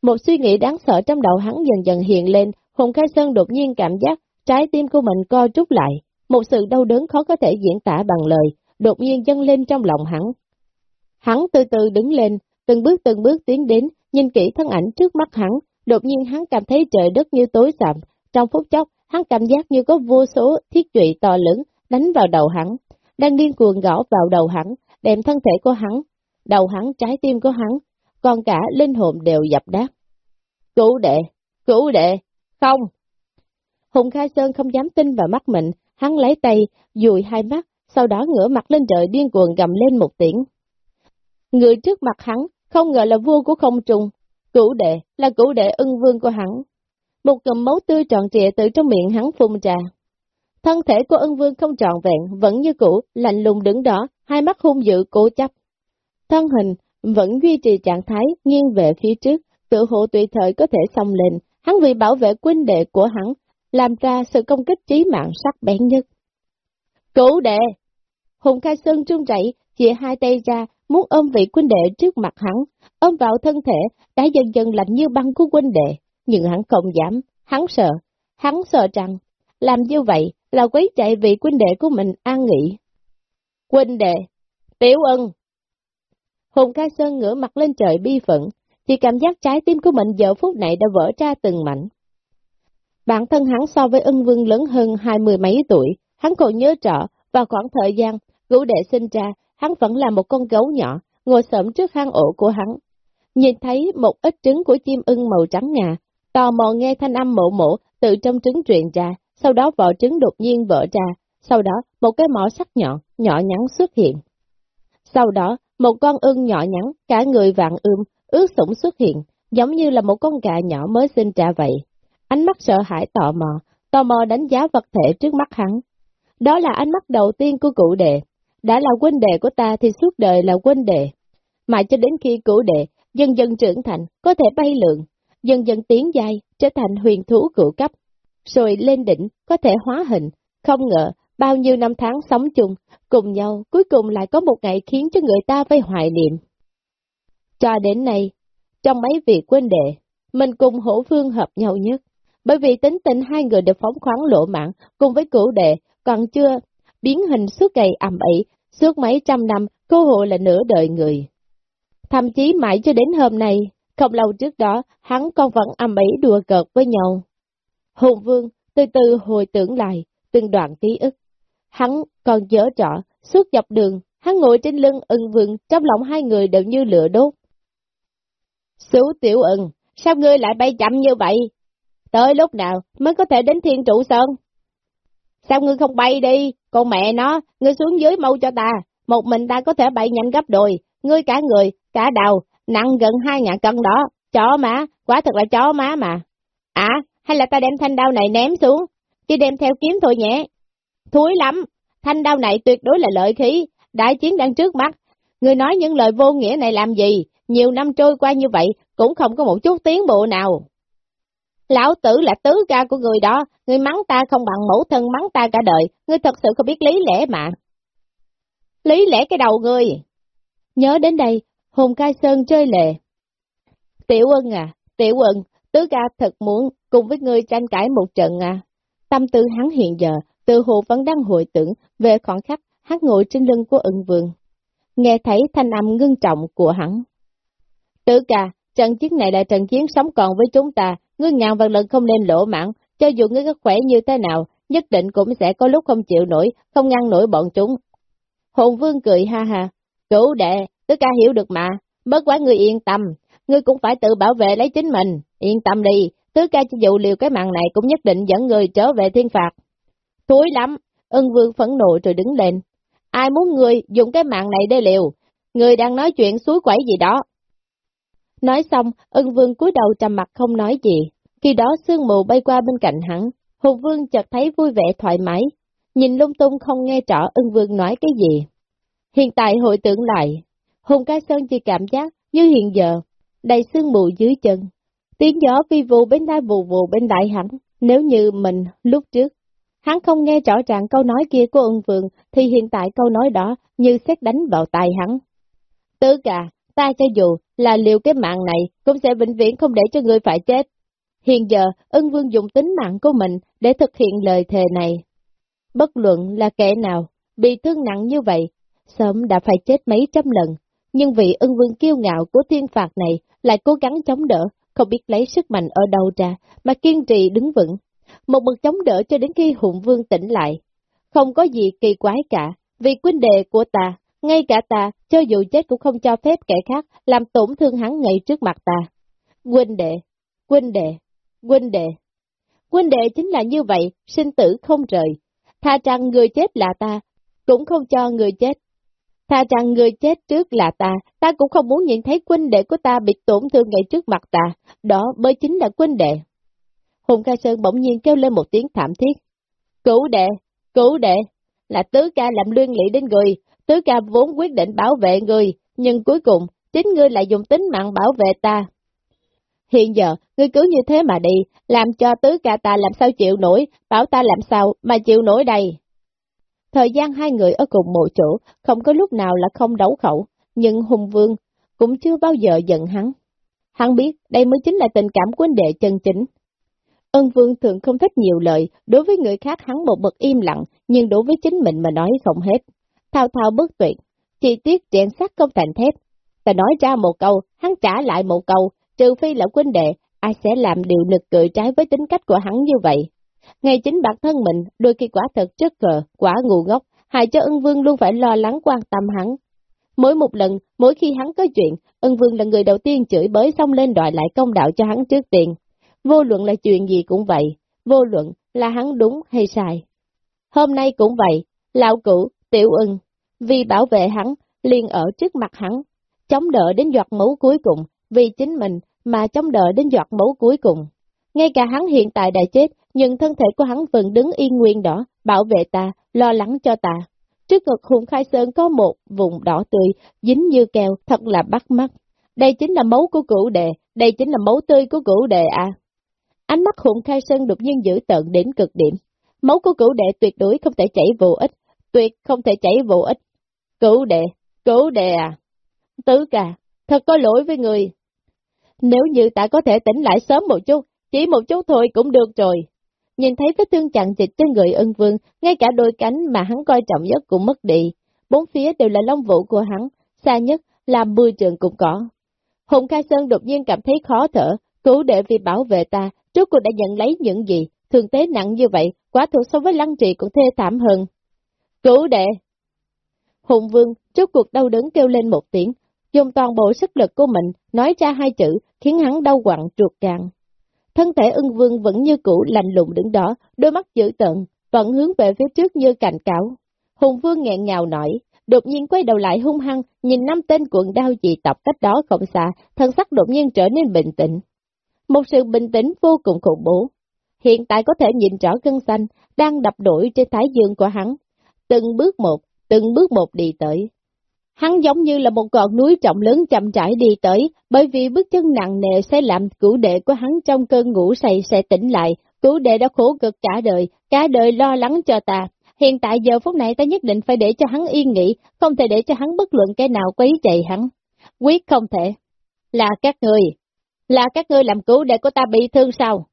Một suy nghĩ đáng sợ trong đầu hắn dần dần hiện lên, Hùng Khai Sơn đột nhiên cảm giác trái tim của mình co rút lại, một sự đau đớn khó có thể diễn tả bằng lời, đột nhiên dâng lên trong lòng hắn. Hắn từ từ đứng lên, từng bước từng bước tiến đến, nhìn kỹ thân ảnh trước mắt hắn, đột nhiên hắn cảm thấy trời đất như tối sầm, trong phút chốc, hắn cảm giác như có vô số thiết trụy to lớn đánh vào đầu hắn, đang điên cuồng gõ vào đầu hắn, đem thân thể của hắn, đầu hắn, trái tim của hắn, còn cả linh hồn đều dập đát. Cứu đệ, cứu đệ, không! Hùng Khai Sơn không dám tin vào mắt mình, hắn lấy tay, dùi hai mắt, sau đó ngửa mặt lên trời điên cuồng gầm lên một tiếng. Người trước mặt hắn, không ngờ là vua của không trùng, cửu đệ là cửu đệ ưng vương của hắn. Một cầm máu tươi tròn trịa từ trong miệng hắn phun ra. Thân thể của ân vương không trọn vẹn, vẫn như cũ, lạnh lùng đứng đó, hai mắt hung dữ cố chấp. Thân hình vẫn duy trì trạng thái nghiêng về phía trước, tự hộ tùy thời có thể xông lên, hắn vì bảo vệ quân đệ của hắn, làm ra sự công kích trí mạng sắc bén nhất. Cứu đệ! Hùng Khai Sơn trung chảy, chia hai tay ra, muốn ôm vị quân đệ trước mặt hắn, ôm vào thân thể, đã dần dần lạnh như băng của quân đệ, nhưng hắn không dám, hắn sợ, hắn sợ rằng, làm như vậy là quấy chạy vị quân đệ của mình an nghỉ. Quân đệ, tiểu ân! Hùng Khai Sơn ngửa mặt lên trời bi phận, thì cảm giác trái tim của mình giờ phút này đã vỡ ra từng mảnh. Bản thân hắn so với ân vương lớn hơn hai mươi mấy tuổi, hắn còn nhớ rõ vào khoảng thời gian gũ đệ sinh ra, hắn vẫn là một con gấu nhỏ, ngồi sợm trước hang ổ của hắn. Nhìn thấy một ít trứng của chim ưng màu trắng ngà, tò mò nghe thanh âm mộ mộ từ trong trứng truyền ra, sau đó vỏ trứng đột nhiên vỡ ra, sau đó một cái mỏ sắc nhọn, nhỏ nhắn xuất hiện. Sau đó, một con ưng nhỏ nhắn, cả người vàng ươm, ướt sũng xuất hiện, giống như là một con gà nhỏ mới sinh ra vậy. Ánh mắt sợ hãi tò mò, tò mò đánh giá vật thể trước mắt hắn. Đó là ánh mắt đầu tiên của cụ đệ. Đã là quân đệ của ta thì suốt đời là quân đệ. Mà cho đến khi cụ đệ dần dần trưởng thành, có thể bay lượn, dần dần tiến dài, trở thành huyền thú cửu cấp, rồi lên đỉnh, có thể hóa hình, không ngờ, bao nhiêu năm tháng sống chung, cùng nhau, cuối cùng lại có một ngày khiến cho người ta phải hoài niệm. Cho đến nay, trong mấy vị quân đệ, mình cùng hổ phương hợp nhau nhất, bởi vì tính tình hai người đều phóng khoáng lộ mạng, cùng với cửu đệ, còn chưa biến hình suốt ngày ẩm ĩ, suốt mấy trăm năm, cơ hội là nửa đời người. Thậm chí mãi cho đến hôm nay, không lâu trước đó, hắn còn vẫn âm ĩ đùa cợt với nhau. Hùng Vương từ từ hồi tưởng lại, từng đoạn ký ức. Hắn còn nhớ rõ, suốt dọc đường, hắn ngồi trên lưng ưng vương, trong lòng hai người đều như lửa đốt. Sứ tiểu ưng, sao ngươi lại bay chậm như vậy? Tới lúc nào mới có thể đến thiên trụ sơn? Sao ngươi không bay đi? Con mẹ nó, ngươi xuống dưới mau cho ta. Một mình ta có thể bay nhanh gấp đôi. Ngươi cả người, cả đầu, nặng gần hai ngàn cân đó. Chó má, quá thật là chó má mà. À, hay là ta đem thanh đao này ném xuống, chỉ đem theo kiếm thôi nhé. Thúi lắm, thanh đao này tuyệt đối là lợi khí, đại chiến đang trước mắt. Người nói những lời vô nghĩa này làm gì, nhiều năm trôi qua như vậy, cũng không có một chút tiến bộ nào. Lão tử là tứ ca của người đó, người mắng ta không bằng mẫu thân mắng ta cả đời, người thật sự không biết lý lẽ mà. Lý lẽ cái đầu người Nhớ đến đây, Hùng Cai Sơn chơi lệ. Tiểu ân à, tiểu ân, tứ ca thật muốn cùng với ngươi tranh cãi một trận à. Tâm tư hắn hiện giờ, từ hồ vẫn đang hồi tưởng về khoảng khắc hắn ngồi trên lưng của ưng vương. Nghe thấy thanh âm ngưng trọng của hắn. Tứ ca, trận chiến này là trận chiến sống còn với chúng ta, ngươi ngàn vạn lần không nên lỗ mãn, cho dù ngươi có khỏe như thế nào, nhất định cũng sẽ có lúc không chịu nổi, không ngăn nổi bọn chúng. Hồn vương cười ha ha, cửu đệ, tứ ca hiểu được mà, bất quá ngươi yên tâm, ngươi cũng phải tự bảo vệ lấy chính mình, yên tâm đi, tứ ca cho dù liều cái mạng này cũng nhất định dẫn người trở về thiên phạt. thối lắm, ân vương phẫn nộ rồi đứng lên. Ai muốn người dùng cái mạng này để liều? Người đang nói chuyện suối quẩy gì đó. Nói xong, ân vương cúi đầu trầm mặt không nói gì. Khi đó sương mù bay qua bên cạnh hắn, hùng vương chợt thấy vui vẻ thoải mái. Nhìn lung tung không nghe rõ ân vương nói cái gì. Hiện tại hội tưởng lại, hùng ca sơn chỉ cảm giác như hiện giờ, đầy sương mù dưới chân. Tiếng gió phi vụ bên tai vù vù bên đại hắn, nếu như mình lúc trước Hắn không nghe rõ ràng câu nói kia của ân vượng, thì hiện tại câu nói đó như xét đánh vào tai hắn. Tứ cả, ta cho dù là liều cái mạng này, cũng sẽ vĩnh viễn không để cho người phải chết. Hiện giờ, ân vương dùng tính mạng của mình để thực hiện lời thề này. Bất luận là kẻ nào, bị thương nặng như vậy, sớm đã phải chết mấy trăm lần, nhưng vị ân vương kiêu ngạo của thiên phạt này lại cố gắng chống đỡ, không biết lấy sức mạnh ở đâu ra, mà kiên trì đứng vững, một mực chống đỡ cho đến khi hùng vương tỉnh lại. Không có gì kỳ quái cả, vì quynh đề của ta, ngay cả ta, cho dù chết cũng không cho phép kẻ khác làm tổn thương hắn ngay trước mặt ta. Quynh đệ, quynh đệ, quynh đệ. Quynh đệ chính là như vậy, sinh tử không rời. Tha rằng người chết là ta, cũng không cho người chết. Thà rằng người chết trước là ta, ta cũng không muốn nhìn thấy quân đệ của ta bị tổn thương ngay trước mặt ta, đó mới chính là quân đệ. Hùng Ca Sơn bỗng nhiên kêu lên một tiếng thảm thiết. Cứu đệ, cứu đệ, là tứ ca làm luyên lị đến người, tứ ca vốn quyết định bảo vệ người, nhưng cuối cùng, chính ngươi lại dùng tính mạng bảo vệ ta. Hiện giờ, ngươi cứ như thế mà đi, làm cho tứ ca ta làm sao chịu nổi, bảo ta làm sao mà chịu nổi đây. Thời gian hai người ở cùng một chỗ, không có lúc nào là không đấu khẩu, nhưng Hùng Vương cũng chưa bao giờ giận hắn. Hắn biết đây mới chính là tình cảm của đệ chân chính, Ân vương thường không thích nhiều lời, đối với người khác hắn một bậc im lặng, nhưng đối với chính mình mà nói không hết. Thao thao bất tuyệt, chi tiết rèn sắt không thành thép. Ta nói ra một câu, hắn trả lại một câu, trừ phi là quân đệ, ai sẽ làm điều nực cười trái với tính cách của hắn như vậy. Ngay chính bản thân mình, đôi khi quả thật chất cờ, quả ngu ngốc, hại cho ân vương luôn phải lo lắng quan tâm hắn. Mỗi một lần, mỗi khi hắn có chuyện, ân vương là người đầu tiên chửi bới xong lên đòi lại công đạo cho hắn trước tiền. Vô luận là chuyện gì cũng vậy, vô luận là hắn đúng hay sai. Hôm nay cũng vậy, lão cũ, tiểu ưng, vì bảo vệ hắn, liền ở trước mặt hắn, chống đỡ đến giọt máu cuối cùng, vì chính mình mà chống đỡ đến giọt máu cuối cùng. Ngay cả hắn hiện tại đã chết, nhưng thân thể của hắn vẫn đứng yên nguyên đó, bảo vệ ta, lo lắng cho ta. Trước ngực Hùng Khai Sơn có một vùng đỏ tươi, dính như keo, thật là bắt mắt. Đây chính là máu của cửu đệ, đây chính là máu tươi của cửu đệ à. Ánh mắt Hùng Khai Sơn đột nhiên dữ tợn đến cực điểm. Máu của cửu đệ tuyệt đối không thể chảy vô ích, tuyệt không thể chảy vô ích. Cửu đệ, cửu đệ à. Tứ ca, thật có lỗi với người. Nếu như ta có thể tỉnh lại sớm một chút, chỉ một chút thôi cũng được rồi. Nhìn thấy vết thương chặn dịch trên người ân vương, ngay cả đôi cánh mà hắn coi trọng nhất cũng mất đi. Bốn phía đều là lông vũ của hắn, xa nhất là mười trường cũng có. Hùng Khai Sơn đột nhiên cảm thấy khó thở, cứu để vì bảo vệ ta, trước cuộc đã nhận lấy những gì, thường tế nặng như vậy, quá thuộc so với lăng trì cũng thê thảm hơn. Cứu đệ! Hùng Vương trước cuộc đau đớn kêu lên một tiếng, dùng toàn bộ sức lực của mình nói ra hai chữ, khiến hắn đau quặn ruột càng. Thân thể ưng vương vẫn như cũ lạnh lùng đứng đó, đôi mắt dữ tợn, vẫn hướng về phía trước như cảnh cáo. Hùng vương nghẹn ngào nổi, đột nhiên quay đầu lại hung hăng, nhìn năm tên cuộn đao dị tập cách đó không xa, thân sắc đột nhiên trở nên bình tĩnh. Một sự bình tĩnh vô cùng khủng bố. Hiện tại có thể nhìn rõ gân xanh, đang đập đổi trên thái dương của hắn. Từng bước một, từng bước một đi tới. Hắn giống như là một con núi trọng lớn chậm rãi đi tới, bởi vì bước chân nặng nề sẽ làm cửu đệ của hắn trong cơn ngủ say sẽ tỉnh lại. Cửu đệ đã khổ cực cả đời, cả đời lo lắng cho ta. Hiện tại giờ phút này ta nhất định phải để cho hắn yên nghỉ, không thể để cho hắn bất luận cái nào quấy chạy hắn. Quyết không thể. Là các người. Là các ngươi làm cứu đệ của ta bị thương sao?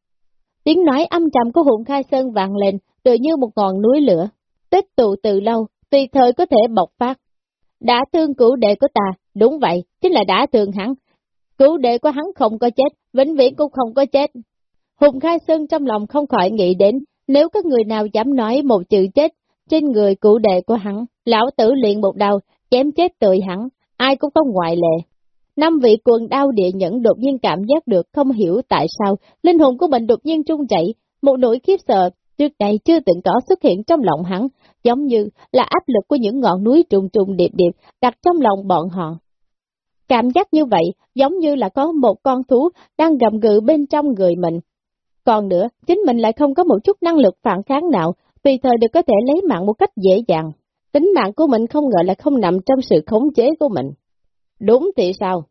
Tiếng nói âm trầm của hụn khai sơn vang lên, tự như một ngọn núi lửa. Tích tụ từ lâu, tùy thời có thể bộc phát. Đã thương cửu đệ của ta, đúng vậy, chính là đã thương hắn. Cửu đệ của hắn không có chết, vĩnh viễn cũng không có chết. Hùng Khai Sơn trong lòng không khỏi nghĩ đến, nếu có người nào dám nói một chữ chết trên người cụ đệ của hắn, lão tử liền một đầu, chém chết tươi hắn, ai cũng không ngoại lệ. Năm vị quần đau địa nhẫn đột nhiên cảm giác được không hiểu tại sao, linh hồn của mình đột nhiên trung chảy, một nỗi khiếp sợ trước đây chưa từng có xuất hiện trong lòng hắn, giống như là áp lực của những ngọn núi trùng trùng điệp điệp đặt trong lòng bọn họ. Cảm giác như vậy giống như là có một con thú đang gầm gừ bên trong người mình. Còn nữa, chính mình lại không có một chút năng lực phản kháng nào, tùy thời được có thể lấy mạng một cách dễ dàng. Tính mạng của mình không ngờ là không nằm trong sự khống chế của mình. Đúng thì sao?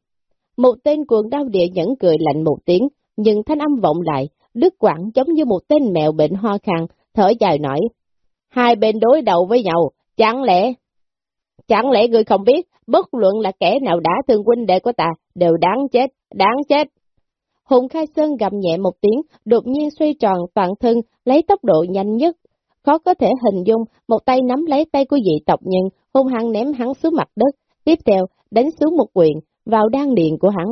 Một tên cuồng đau địa nhẫn cười lạnh một tiếng, nhưng thanh âm vọng lại, đức quảng giống như một tên mèo bệnh ho khăn, thở dài nói. Hai bên đối đầu với nhau, chẳng lẽ... Chẳng lẽ người không biết, bất luận là kẻ nào đã thương huynh đệ của ta, đều đáng chết, đáng chết. Hùng Khai Sơn gầm nhẹ một tiếng, đột nhiên xoay tròn toàn thân, lấy tốc độ nhanh nhất. Khó có thể hình dung, một tay nắm lấy tay của dị tộc nhân, hung hăng ném hắn xuống mặt đất, tiếp theo đánh xuống một quyền, vào đan điện của hắn.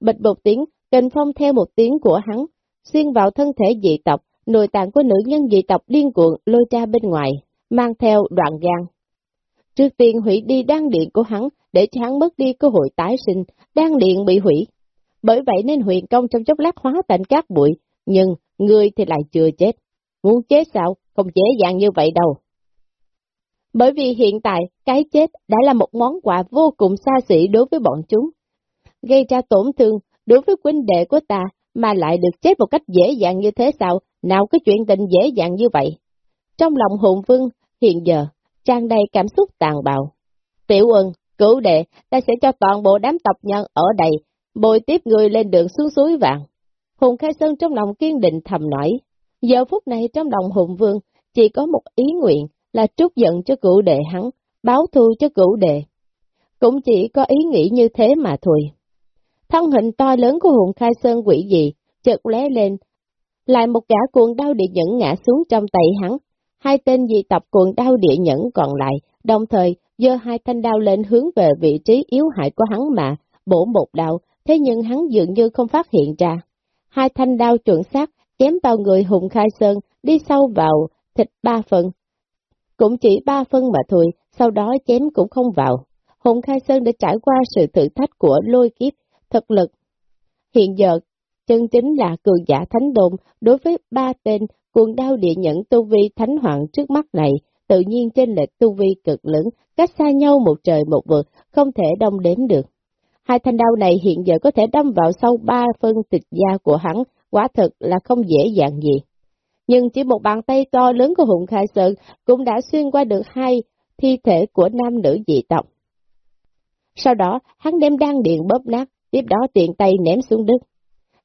Bịch một tiếng, kênh phong theo một tiếng của hắn, xuyên vào thân thể dị tộc, nội tạng của nữ nhân dị tộc liên cuộn lôi ra bên ngoài, mang theo đoạn gan. Trước tiên hủy đi đan điện của hắn, để cho hắn mất đi cơ hội tái sinh, đan điện bị hủy. Bởi vậy nên huyền công trong chốc lát hóa thành cát bụi, nhưng người thì lại chưa chết. Muốn chết sao? Không dễ dàng như vậy đâu. Bởi vì hiện tại, cái chết đã là một món quà vô cùng xa xỉ đối với bọn chúng. Gây ra tổn thương đối với huynh đệ của ta mà lại được chết một cách dễ dàng như thế sao, nào có chuyện tình dễ dàng như vậy. Trong lòng hồn vương, hiện giờ, trang đầy cảm xúc tàn bạo. Tiểu ân, cứu đệ, ta sẽ cho toàn bộ đám tộc nhân ở đây, bồi tiếp người lên đường xuống suối vàng. Hùng Khai Sơn trong lòng kiên định thầm nói. Giờ phút này trong lòng hùng vương chỉ có một ý nguyện là trút giận cho cửu đệ hắn, báo thù cho cửu đệ. Cũng chỉ có ý nghĩ như thế mà thôi. Thân hình to lớn của hùng khai sơn quỷ dị, chợt lé lên, lại một gã cuồng đao địa nhẫn ngã xuống trong tay hắn. Hai tên dị tập cuồng đao địa nhẫn còn lại, đồng thời giơ hai thanh đao lên hướng về vị trí yếu hại của hắn mà, bổ một đạo, thế nhưng hắn dường như không phát hiện ra. Hai thanh đao chuẩn xác, chém vào người Hùng Khai Sơn, đi sâu vào, thịt ba phần. Cũng chỉ ba phân mà thôi, sau đó chém cũng không vào. Hùng Khai Sơn đã trải qua sự thử thách của lôi kiếp, thực lực. Hiện giờ, chân chính là cường giả thánh đồn đối với ba tên cuồng đao địa nhẫn tu vi thánh hoàng trước mắt này, tự nhiên trên lệch tu vi cực lớn, cách xa nhau một trời một vực, không thể đông đếm được. Hai thanh đao này hiện giờ có thể đâm vào sâu ba phân tịch da của hắn, quả thực là không dễ dàng gì. Nhưng chỉ một bàn tay to lớn của Hùng Khai Sơn cũng đã xuyên qua được hai thi thể của nam nữ dị tộc. Sau đó, hắn đem đan điện bóp nát, tiếp đó tiện tay ném xuống đất.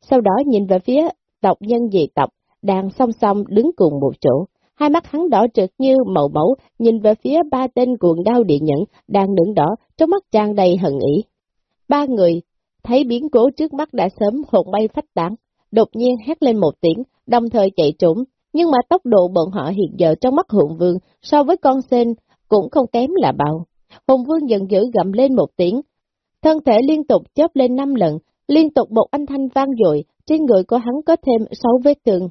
Sau đó nhìn về phía tộc nhân dị tộc, đang song song đứng cùng một chỗ. Hai mắt hắn đỏ trực như màu máu, nhìn về phía ba tên cuồng đao địa nhẫn đang đứng đó, trong mắt trang đầy hận ý. Ba người thấy biến cố trước mắt đã sớm hồn bay phách tán, đột nhiên hét lên một tiếng, đồng thời chạy trốn, nhưng mà tốc độ bọn họ hiện giờ trong mắt hùng vương so với con sen cũng không kém là bao. Hùng vương giận dữ gầm lên một tiếng, thân thể liên tục chớp lên năm lần, liên tục một anh thanh vang dội, trên người của hắn có thêm sáu vết thương.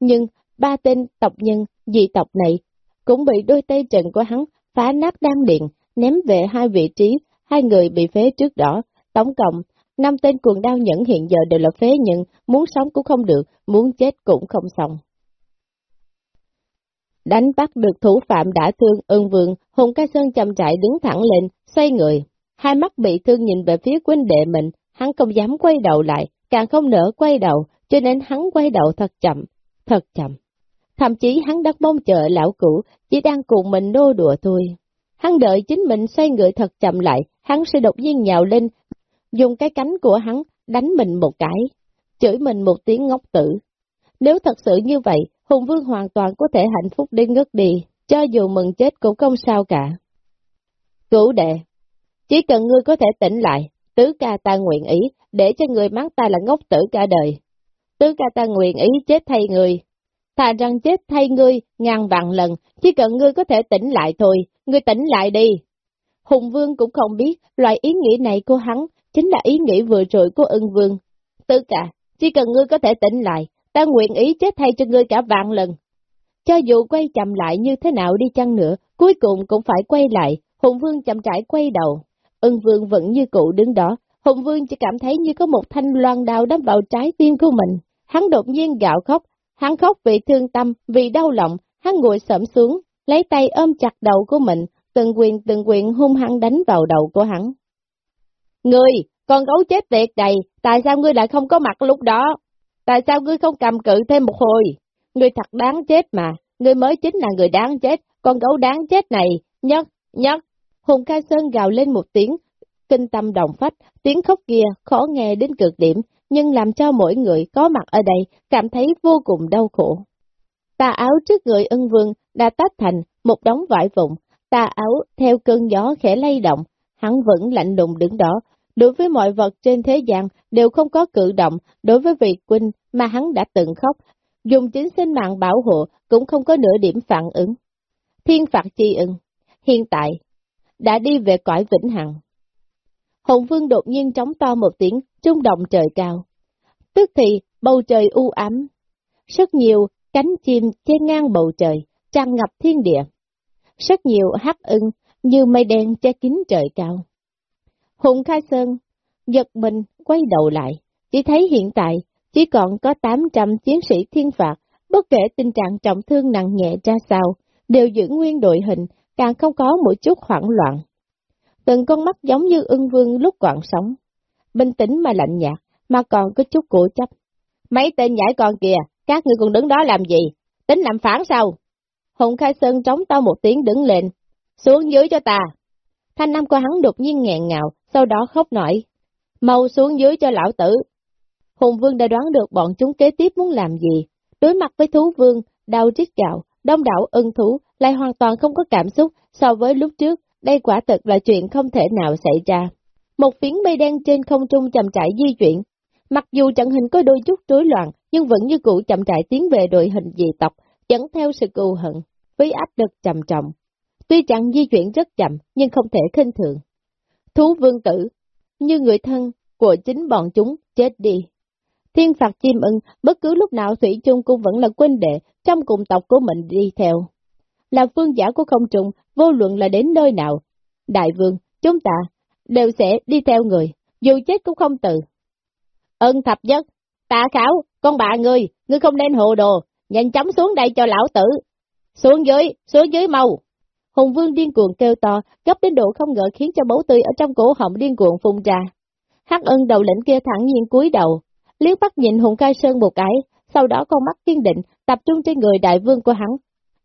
Nhưng ba tên tộc nhân dị tộc này cũng bị đôi tay trần của hắn phá nát đan điện, ném về hai vị trí, hai người bị phế trước đó, tổng cộng năm tên cuồng đao nhẫn hiện giờ đều là phế nhưng muốn sống cũng không được, muốn chết cũng không xong. Đánh bắt được thủ phạm đã thương ưng vương, Hùng Ca Sơn chậm chạy đứng thẳng lên, xoay người, hai mắt bị thương nhìn về phía huynh đệ mình, hắn không dám quay đầu lại, càng không nỡ quay đầu, cho nên hắn quay đầu thật chậm, thật chậm. Thậm chí hắn đã mong chờ lão cũ, chỉ đang cùng mình nô đùa thôi. Hắn đợi chính mình xoay người thật chậm lại, hắn sẽ đột nhiên nhào lên, dùng cái cánh của hắn đánh mình một cái, chửi mình một tiếng ngốc tử. Nếu thật sự như vậy, Hùng Vương hoàn toàn có thể hạnh phúc đến ngất đi, cho dù mừng chết cũng không sao cả. Cửu đệ, chỉ cần ngươi có thể tỉnh lại, tứ ca ta nguyện ý, để cho người mắng ta là ngốc tử cả đời. Tứ ca ta nguyện ý chết thay người, thà rằng chết thay ngươi ngàn vạn lần, chỉ cần ngươi có thể tỉnh lại thôi, ngươi tỉnh lại đi. Hùng Vương cũng không biết loại ý nghĩ này của hắn chính là ý nghĩ vừa rồi của ưng vương. Tứ ca, chỉ cần ngươi có thể tỉnh lại, ta nguyện ý chết thay cho ngươi cả vạn lần. Cho dù quay chậm lại như thế nào đi chăng nữa, cuối cùng cũng phải quay lại, Hùng Vương chậm rãi quay đầu. Ưng Vương vẫn như cũ đứng đó, Hùng Vương chỉ cảm thấy như có một thanh loan đao đâm vào trái tim của mình. Hắn đột nhiên gạo khóc, hắn khóc vì thương tâm, vì đau lòng, hắn ngồi sẫm xuống, lấy tay ôm chặt đầu của mình, từng quyền từng quyền hung hăng đánh vào đầu của hắn. Ngươi, con gấu chết tiệt này, tại sao ngươi lại không có mặt lúc đó? Tại sao ngươi không cầm cự thêm một hồi? Ngươi thật đáng chết mà, ngươi mới chính là người đáng chết, con gấu đáng chết này, nhất, nhất. Hùng Ca Sơn gào lên một tiếng, kinh tâm đồng phách, tiếng khóc kia khó nghe đến cực điểm, nhưng làm cho mỗi người có mặt ở đây cảm thấy vô cùng đau khổ. Tà áo trước người ân vương đã tách thành một đống vải vụn, tà áo theo cơn gió khẽ lay động, hắn vẫn lạnh lùng đứng đó, đối với mọi vật trên thế gian đều không có cử động, đối với vị huynh mà hắn đã từng khóc, dùng chính sinh mạng bảo hộ cũng không có nửa điểm phản ứng. Thiên phạt chi ưng, hiện tại, đã đi về cõi vĩnh hằng. Hồng Vương đột nhiên trống to một tiếng, trung động trời cao. Tức thì, bầu trời u ám. Rất nhiều cánh chim che ngang bầu trời, tràn ngập thiên địa. Rất nhiều hắc ưng như mây đen che kín trời cao. Hùng Khai Sơn giật mình quay đầu lại, chỉ thấy hiện tại chỉ còn có 800 chiến sĩ thiên phạt, bất kể tình trạng trọng thương nặng nhẹ ra sao, đều giữ nguyên đội hình, càng không có một chút hoảng loạn. Từng con mắt giống như ưng vương lúc còn sống, bình tĩnh mà lạnh nhạt, mà còn có chút cổ chấp. Mấy tên nhãi con kìa, các người còn đứng đó làm gì? Tính làm phản sao? Hùng Khai Sơn trống to một tiếng đứng lên, xuống dưới cho ta. Thanh nam của hắn đột nhiên nghẹn ngào, sau đó khóc nổi. Mau xuống dưới cho lão tử. Hùng Vương đã đoán được bọn chúng kế tiếp muốn làm gì. Đối mặt với thú vương, đau trích gạo, đông đảo ân thú, lại hoàn toàn không có cảm xúc so với lúc trước. Đây quả thực là chuyện không thể nào xảy ra. Một phiến mây đen trên không trung chậm rãi di chuyển. Mặc dù trận hình có đôi chút rối loạn, nhưng vẫn như cũ chậm rãi tiến về đội hình dị tộc, dẫn theo sự cừu hận, với áp lực trầm trọng. Tuy chẳng di chuyển rất chậm, nhưng không thể khinh thường. Thú vương tử, như người thân của chính bọn chúng chết đi. Thiên phạt chim ưng, bất cứ lúc nào Thủy chung cũng vẫn là quân đệ trong cùng tộc của mình đi theo. Là phương giả của không trùng, vô luận là đến nơi nào. Đại vương, chúng ta đều sẽ đi theo người, dù chết cũng không từ. Ân thập nhất, tạ khảo, con bà ngươi, ngươi không nên hồ đồ, nhanh chóng xuống đây cho lão tử. Xuống dưới, xuống dưới mau. Hùng vương điên cuồng kêu to, gấp đến độ không ngờ khiến cho bấu tươi ở trong cổ họng điên cuồng phun ra. Hắc ân đầu lĩnh kia thẳng nhiên cúi đầu, liếc bắt nhìn Hùng Cai Sơn một cái, sau đó con mắt kiên định, tập trung trên người đại vương của hắn.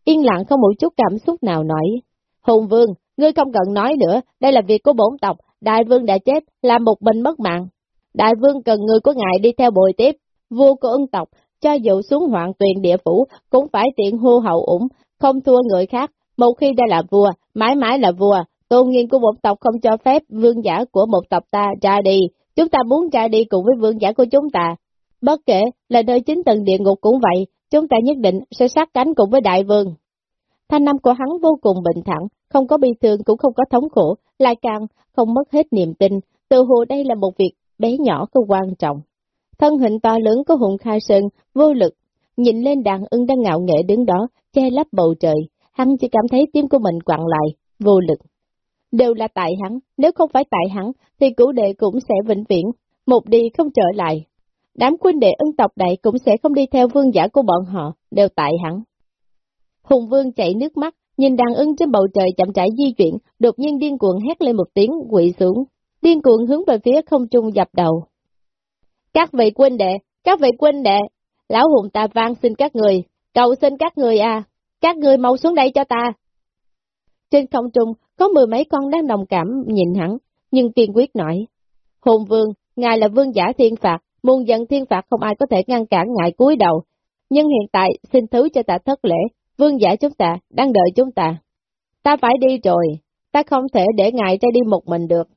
Yên lặng không một chút cảm xúc nào nói. Hùng vương, ngươi không cần nói nữa, đây là việc của bổn tộc, đại vương đã chết, làm một mình mất mạng. Đại vương cần người của ngài đi theo bồi tiếp, vua của ân tộc, cho dù xuống hoàng tuyền địa phủ, cũng phải tiện hô hậu ủng, không thua người khác, một khi đã là vua, mãi mãi là vua, tôn nghiêm của một tộc không cho phép vương giả của một tộc ta ra đi, chúng ta muốn ra đi cùng với vương giả của chúng ta. Bất kể là nơi chính tầng địa ngục cũng vậy, chúng ta nhất định sẽ sát cánh cùng với đại vương. Thanh năm của hắn vô cùng bình thản, không có bi thương cũng không có thống khổ, lại càng không mất hết niềm tin, tự hồ đây là một việc bé nhỏ có quan trọng. Thân hình to lớn của Hùng Khai Sơn vô lực, nhìn lên đàn ưng đang ngạo nghệ đứng đó, che lấp bầu trời, hắn chỉ cảm thấy tim của mình quặn lại, vô lực. Đều là tại hắn, nếu không phải tại hắn, thì cửu đệ cũng sẽ vĩnh viễn, một đi không trở lại. Đám quân đệ ân tộc đại cũng sẽ không đi theo vương giả của bọn họ, đều tại hẳn Hùng vương chạy nước mắt, nhìn đàn ưng trên bầu trời chậm rãi di chuyển, đột nhiên điên cuồng hét lên một tiếng quỵ xuống, điên cuồng hướng về phía không trung dập đầu. Các vị quân đệ, các vị quân đệ, lão hùng ta vang xin các người, cầu xin các người à, các người mau xuống đây cho ta. Trên không trung, có mười mấy con đang đồng cảm nhìn hắn, nhưng kiên quyết nói. Hùng vương, ngài là vương giả thiên phạt, muôn dân thiên phạt không ai có thể ngăn cản ngài cúi đầu. Nhưng hiện tại, xin thứ cho ta thất lễ, vương giả chúng ta, đang đợi chúng ta. Ta phải đi rồi, ta không thể để ngài ra đi một mình được.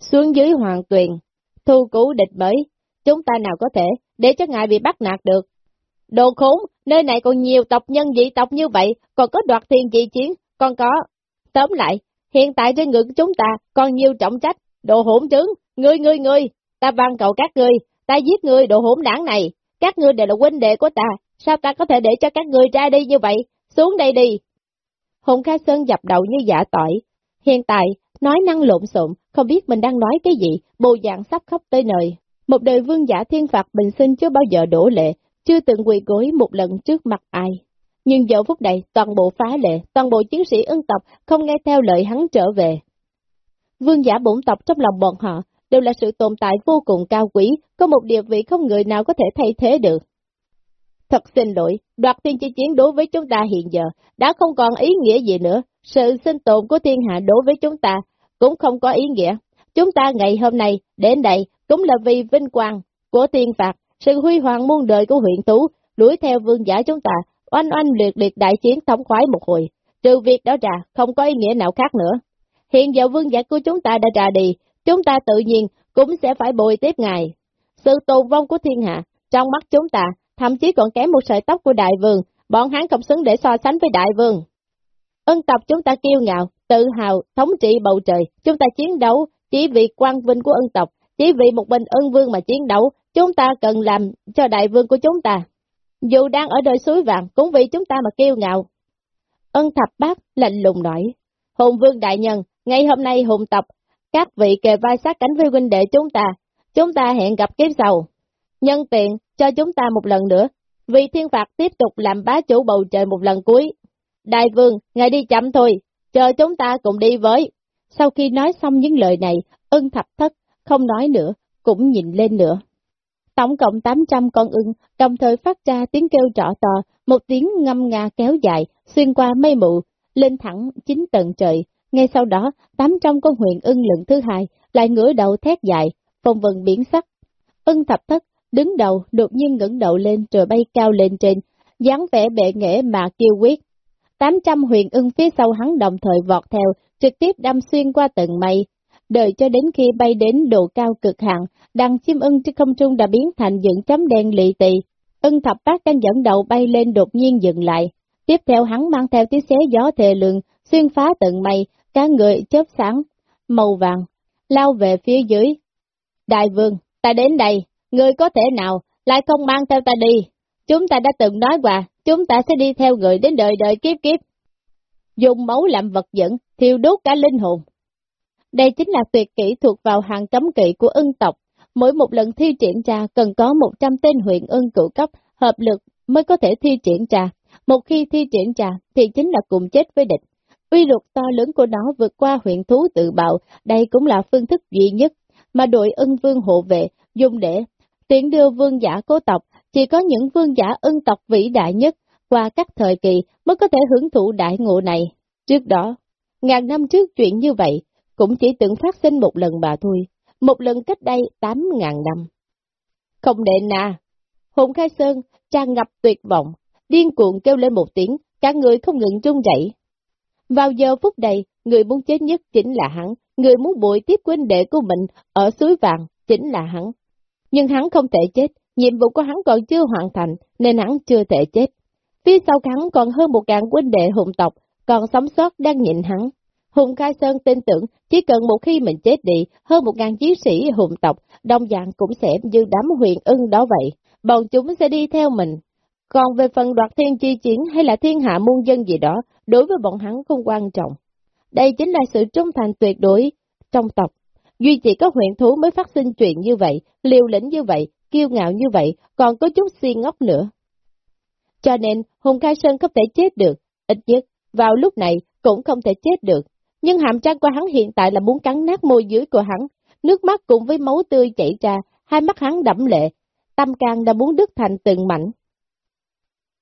Xuống dưới hoàng tuyền, thu cứu địch mới, chúng ta nào có thể, để cho ngài bị bắt nạt được. Đồ khốn, nơi này còn nhiều tộc nhân dị tộc như vậy, còn có đoạt thiên dị chiến, còn có. Tóm lại, hiện tại trên ngực chúng ta còn nhiều trọng trách, đồ hỗn trứng, ngươi ngươi ngươi, ta van cầu các ngươi, ta giết ngươi đồ hỗn đảng này, các ngươi đều là huynh đệ của ta, sao ta có thể để cho các ngươi ra đi như vậy, xuống đây đi. Hùng Khai Sơn dập đầu như giả tỏi, hiện tại, nói năng lộn xộn, không biết mình đang nói cái gì, bồ dạng sắp khóc tới nơi. Một đời vương giả thiên phạt bình sinh chưa bao giờ đổ lệ, chưa từng quỳ gối một lần trước mặt ai. Nhưng giờ phút này, toàn bộ phá lệ, toàn bộ chiến sĩ ân tộc không nghe theo lời hắn trở về. Vương giả bổn tộc trong lòng bọn họ đều là sự tồn tại vô cùng cao quý, có một địa vị không người nào có thể thay thế được. Thật xin lỗi, đoạt thiên chi chiến đối với chúng ta hiện giờ đã không còn ý nghĩa gì nữa, sự sinh tồn của thiên hạ đối với chúng ta cũng không có ý nghĩa. Chúng ta ngày hôm nay đến đây cũng là vì vinh quang của tiên phạt, sự huy hoàng muôn đời của huyện tú, đuổi theo vương giả chúng ta, oanh oanh liệt liệt đại chiến thống khoái một hồi. Trừ việc đó ra, không có ý nghĩa nào khác nữa. Hiện giờ vương giả của chúng ta đã ra đi, chúng ta tự nhiên cũng sẽ phải bồi tiếp ngài. Sự tồn vong của thiên hạ, trong mắt chúng ta, thậm chí còn kém một sợi tóc của đại vương, bọn hắn không xứng để so sánh với đại vương. Ân tộc chúng ta kiêu ngạo, tự hào, thống trị bầu trời, chúng ta chiến đấu chỉ vì quan vinh của ân tộc, chỉ vì một mình ân vương mà chiến đấu, chúng ta cần làm cho đại vương của chúng ta. Dù đang ở đời suối vàng, cũng vì chúng ta mà kiêu ngạo. Ân thập bác lạnh lùng nói, hồn vương đại nhân, ngày hôm nay hùng tộc các vị kề vai sát cánh với huynh đệ chúng ta, chúng ta hẹn gặp kiếp sau. Nhân tiện, cho chúng ta một lần nữa, vì thiên phạt tiếp tục làm bá chủ bầu trời một lần cuối. Đại vương, ngài đi chậm thôi, chờ chúng ta cùng đi với. Sau khi nói xong những lời này, ưng thập thất, không nói nữa, cũng nhìn lên nữa. Tổng cộng 800 con ưng, đồng thời phát ra tiếng kêu trọ to, một tiếng ngâm nga kéo dài, xuyên qua mây mù, lên thẳng chín tầng trời. Ngay sau đó, 800 con huyền ưng lượng thứ hai, lại ngửa đầu thét dài, phong vần biển sắc. Ưng thập thất, đứng đầu, đột nhiên ngẩng đầu lên rồi bay cao lên trên, dáng vẻ bệ nghệ mà kiêu quyết. 800 huyền ưng phía sau hắn đồng thời vọt theo, trực tiếp đâm xuyên qua tầng mây, đợi cho đến khi bay đến độ cao cực hạn, đằng chim ưng trên không trung đã biến thành những chấm đen lị tì. Ưng thập bát đang dẫn đầu bay lên đột nhiên dừng lại. Tiếp theo hắn mang theo tiếng xé gió thề lượng, xuyên phá tận mây, cả người chớp sáng, màu vàng, lao về phía dưới. Đại vương, ta đến đây, người có thể nào lại không mang theo ta đi? Chúng ta đã từng nói qua, chúng ta sẽ đi theo người đến đời đời kiếp kiếp. Dùng máu làm vật dẫn, thiêu đốt cả linh hồn. Đây chính là tuyệt kỹ thuộc vào hàng cấm kỵ của ưng tộc. Mỗi một lần thi triển ra cần có 100 tên huyện ưng cựu cấp hợp lực mới có thể thi triển ra. Một khi thi triển ra thì chính là cùng chết với địch. Uy lực to lớn của nó vượt qua huyện thú tự bạo, đây cũng là phương thức duy nhất mà đội ưng vương hộ vệ dùng để tiện đưa vương giả cố tộc. Chỉ có những vương giả ưng tộc vĩ đại nhất qua các thời kỳ mới có thể hưởng thụ đại ngộ này. Trước đó, ngàn năm trước chuyện như vậy cũng chỉ từng phát sinh một lần bà thôi, một lần cách đây 8.000 năm. Không đệ na, hồn khai sơn tràn ngập tuyệt vọng, điên cuồng kêu lên một tiếng, cả người không ngừng trung dậy. Vào giờ phút này, người muốn chết nhất chính là hắn, người muốn bội tiếp huynh đệ của mình ở suối vàng chính là hắn. Nhưng hắn không thể chết, nhiệm vụ của hắn còn chưa hoàn thành, nên hắn chưa thể chết. Phía sau hắn còn hơn một ngàn huynh đệ hùng tộc, còn sống sót đang nhịn hắn. Hùng Khai Sơn tin tưởng, chỉ cần một khi mình chết đi, hơn một ngàn chiến sĩ hùng tộc, đông dạng cũng sẽ như đám huyền ưng đó vậy, bọn chúng sẽ đi theo mình. Còn về phần đoạt thiên chi chiến hay là thiên hạ muôn dân gì đó, đối với bọn hắn không quan trọng. Đây chính là sự trung thành tuyệt đối trong tộc. Duy chỉ có huyện thú mới phát sinh chuyện như vậy, liều lĩnh như vậy, kiêu ngạo như vậy, còn có chút si ngốc nữa. Cho nên, Hùng Khai Sơn không thể chết được, ít nhất, vào lúc này cũng không thể chết được. Nhưng hàm trang của hắn hiện tại là muốn cắn nát môi dưới của hắn, nước mắt cùng với máu tươi chảy ra, hai mắt hắn đẫm lệ, tâm can đã muốn đứt thành từng mảnh.